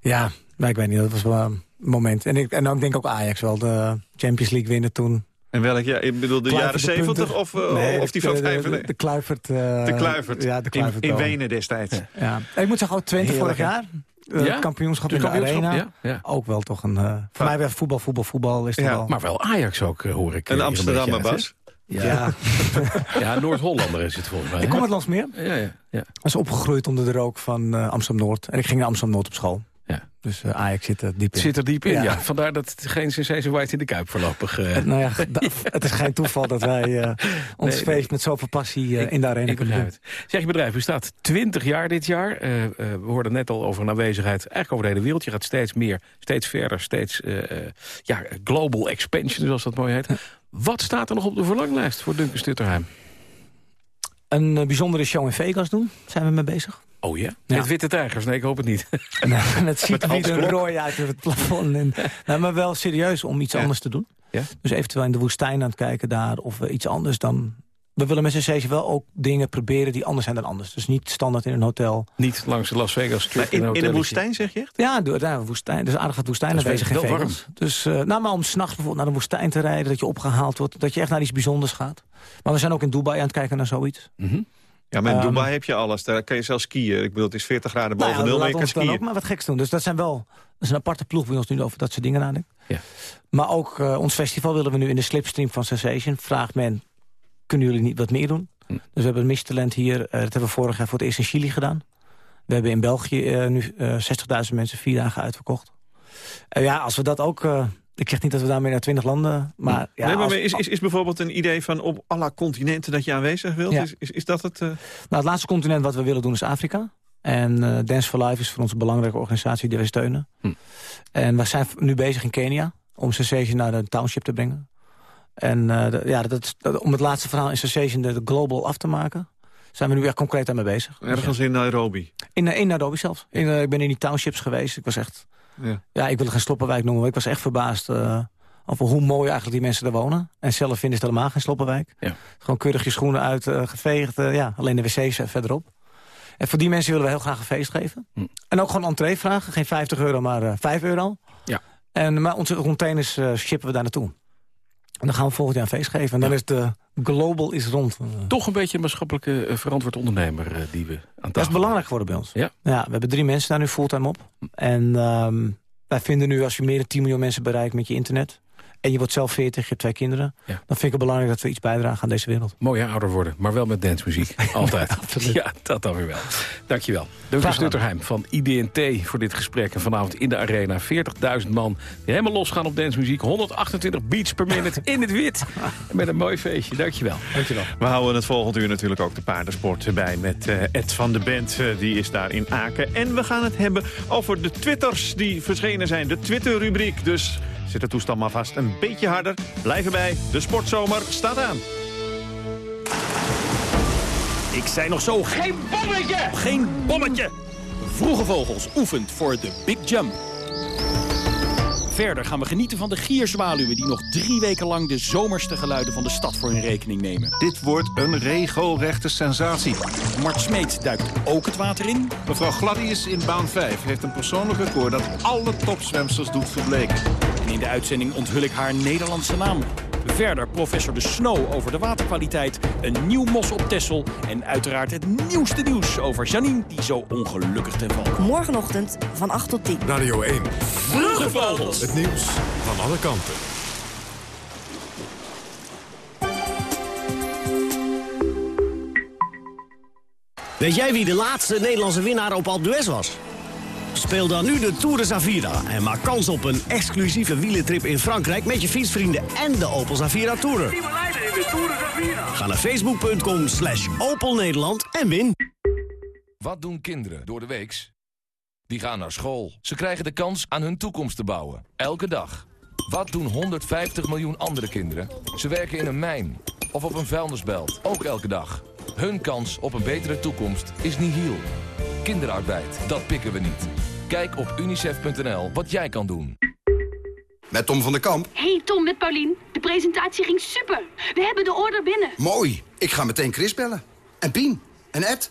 ja, maar ik weet niet, dat was wel een moment. En, ik, en ook denk ik ook Ajax wel, de Champions League winnen toen. En welk jaar? Ik bedoel de Kluivert jaren de 70 punten. of, eh, Nee, of die van de- de- 95? De Kluivert. eh, de Kluivert. Ja, de Kluivert in. Wenen destijds. Ja. Ik moet zeggen, ook Twente Heerlijk, vorig jaar. Eh, Ja? Het kampioenschap De in de kampioenschap, arena. ja, ja. Ook wel toch een... eh, voor mij weer voetbal, voetbal, voetbal is het Ja, wel. maar wel Ajax ook, eh, hoor ik. Een Amsterdammer, Bas. Ja, Ja. [laughs] ja Noord-Hollander is het volgens mij. Ik kom uit Landsmeer. Ja, ja, ja. was opgegroeid onder de rook van eh, Amsterdam-Noord. En ik ging naar Amsterdam-Noord op school. Ja. Dus uh, Ajax zit er diep in. Zit er diep in, ja. Vandaar dat het geen Sensation White in de Kuip voorlopig... Uh... nou ja, [laughs] het is geen toeval dat wij [laughs] uh, ons nee, feest met zoveel passie ik, in de arena kunnen doen. Zeg, je bedrijf, u staat 20 jaar dit jaar. we hoorden net al over een aanwezigheid eigenlijk over de hele wereld. Je gaat steeds meer, steeds verder, steeds ja, global expansion, zoals dat mooi heet. Wat staat er nog op de verlanglijst voor Duncan Stutterheim? Een bijzondere show in Vegas doen, zijn we mee bezig. Oh ja? Met ja. witte tijgers? Nee, ik hoop het niet. [laughs] nou, het ziet er een rooi uit op het plafond. En, [laughs] nou, maar wel serieus om iets ja. anders te doen. Ja? Dus eventueel in de woestijn aan het kijken daar of we iets anders dan... We willen met Sensation wel ook dingen proberen die anders zijn dan anders. Dus niet standaard in een hotel. Niet langs de Las Vegas Strip in, in, in een woestijn zeg je echt? Ja, door, daar, woestijn. Dus aardig wat woestijn aanwezig in Vegas. Warm. Dus uh, nou, maar om s'nachts bijvoorbeeld naar de woestijn te rijden... dat je opgehaald wordt, dat je echt naar iets bijzonders gaat. Maar we zijn ook in Dubai aan het kijken naar zoiets. Mm -hmm. Ja, maar in Dubai um, heb je alles. Daar kan je zelfs skiën. Ik bedoel, het is 40 graden boven nou nul, ja, maar je kan skiën. ook maar wat geks doen. Dus dat zijn wel... Dat is een aparte ploeg bij ons nu over dat soort dingen nadenken. Ja. Maar ook uh, ons festival willen we nu in de slipstream van Sensation. Vraagt men, kunnen jullie niet wat meer doen? Hm. Dus we hebben een Misterland hier. Uh, dat hebben we vorig jaar voor het eerst in Chili gedaan. We hebben in België uh, nu 60.000 mensen vier dagen uitverkocht. ja, als we dat ook ik zeg niet dat we daarmee naar twintig landen... Maar, ja, nee, maar als, is, is, is bijvoorbeeld een idee van op alle continenten dat je aanwezig wilt? Ja. Is, is, is dat het? Uh... Nou, het laatste continent wat we willen doen is Afrika. En uh, Dance for Life is voor ons een belangrijke organisatie die wij steunen. Hm. En we zijn nu bezig in Kenia om Sensation naar de township te brengen. En uh, de, ja, dat, dat, om het laatste verhaal in Sensation de, de global af te maken... zijn we nu echt concreet daarmee bezig. Ergens in Nairobi? In, in Nairobi zelfs. In, ik ben in die townships geweest. Ik was echt... Ja, ja ik wil geen sloppenwijk noemen. Ik was echt verbaasd uh, over hoe mooi eigenlijk die mensen daar wonen. En zelf vinden ze het helemaal geen sloppenwijk. Ja. Gewoon keurig je schoenen uitgeveegd. Uh, ja, alleen de wc's verderop. En voor die mensen willen we heel graag een feest geven. Hm. En ook gewoon entree vragen. Geen 50 euro, maar uh, 5 euro. Ja. En, maar onze containers shippen we daar naartoe. En dan gaan we volgend jaar een feest geven. En dan Ja. is de global is rond. Toch een beetje een maatschappelijke eh, verantwoord ondernemer eh, die we aan tafel Dat is belangrijk geworden bij ons. Ja. Ja, we hebben drie mensen daar nu fulltime op. En ehm, wij vinden nu, als je meer dan 10 miljoen mensen bereikt met je internet... en je wordt zelf 40, je hebt twee kinderen... Ja. dan vind ik het belangrijk dat we iets bijdragen aan deze wereld. Mooi ouder worden, maar wel met dancemuziek. [laughs] Altijd. Absoluut. Ja, dat dan weer wel. Dankjewel. Duncan. Stutterheim van IDNT voor dit gesprek. En vanavond in de arena 40.000 man die helemaal losgaan op dancemuziek. 128 beats per minute in het wit. En [laughs] met een mooi feestje. Dankjewel. Dankjewel. We houden het volgend uur natuurlijk ook de paardensport bij met eh, Ed van de Bent. eh, die is daar in Aken. En we gaan het hebben over de twitters die verschenen zijn. De Twitter-rubriek. Dus zit de toestand maar vast een beetje harder. Blijf erbij. De sportzomer staat aan. Ik zei nog zo, geen bommetje! Geen bommetje! Vroege Vogels oefent voor de Big Jump. Verder gaan we genieten van de gierzwaluwen... die nog drie weken lang de zomerste geluiden van de stad voor hun rekening nemen. Dit wordt een regelrechte sensatie. Mart Smeet duikt ook het water in. Mevrouw Gladius in baan 5 heeft een persoonlijk record... dat alle topzwemsters doet verbleken. En in de uitzending onthul ik haar Nederlandse naam. Verder professor De Snow over de waterkwaliteit, een nieuw mos op Texel... en uiteraard het nieuwste nieuws over Janine, die zo ongelukkig ten val kwam. Morgenochtend van 8 tot 10. Radio 1. Vroege Vogels. Het nieuws van alle kanten. Weet jij wie de laatste Nederlandse winnaar op Alpe d'Huez was? Speel dan nu de Tour de Zavira en maak kans op een exclusieve wielentrip in Frankrijk... met je fietsvrienden en de Opel Zavira Tourer. Ga naar facebook.com slash Opel Nederland en win. Wat doen kinderen door de weeks? Die gaan naar school. Ze krijgen de kans aan hun toekomst te bouwen. Elke dag. Wat doen 150 miljoen andere kinderen? Ze werken in een mijn of op een vuilnisbelt. Ook elke dag. Hun kans op een betere toekomst is nihil. Kinderarbeid, dat pikken we niet. Kijk op unicef.nl wat jij kan doen. Met Tom van der Kamp. Hey Tom, met Paulien. De presentatie ging super. We hebben de order binnen. Mooi. Ik ga meteen Chris bellen. En Pien. En Ed.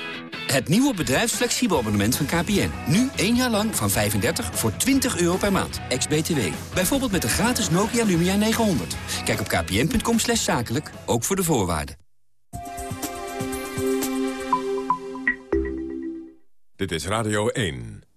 Het nieuwe bedrijfsflexibel abonnement van KPN. Nu één jaar lang van 35 voor 20 euro per maand. Ex-BTW. Bijvoorbeeld met de gratis Nokia Lumia 900. Kijk op kpn.com slash zakelijk, ook voor de voorwaarden. Dit is Radio 1.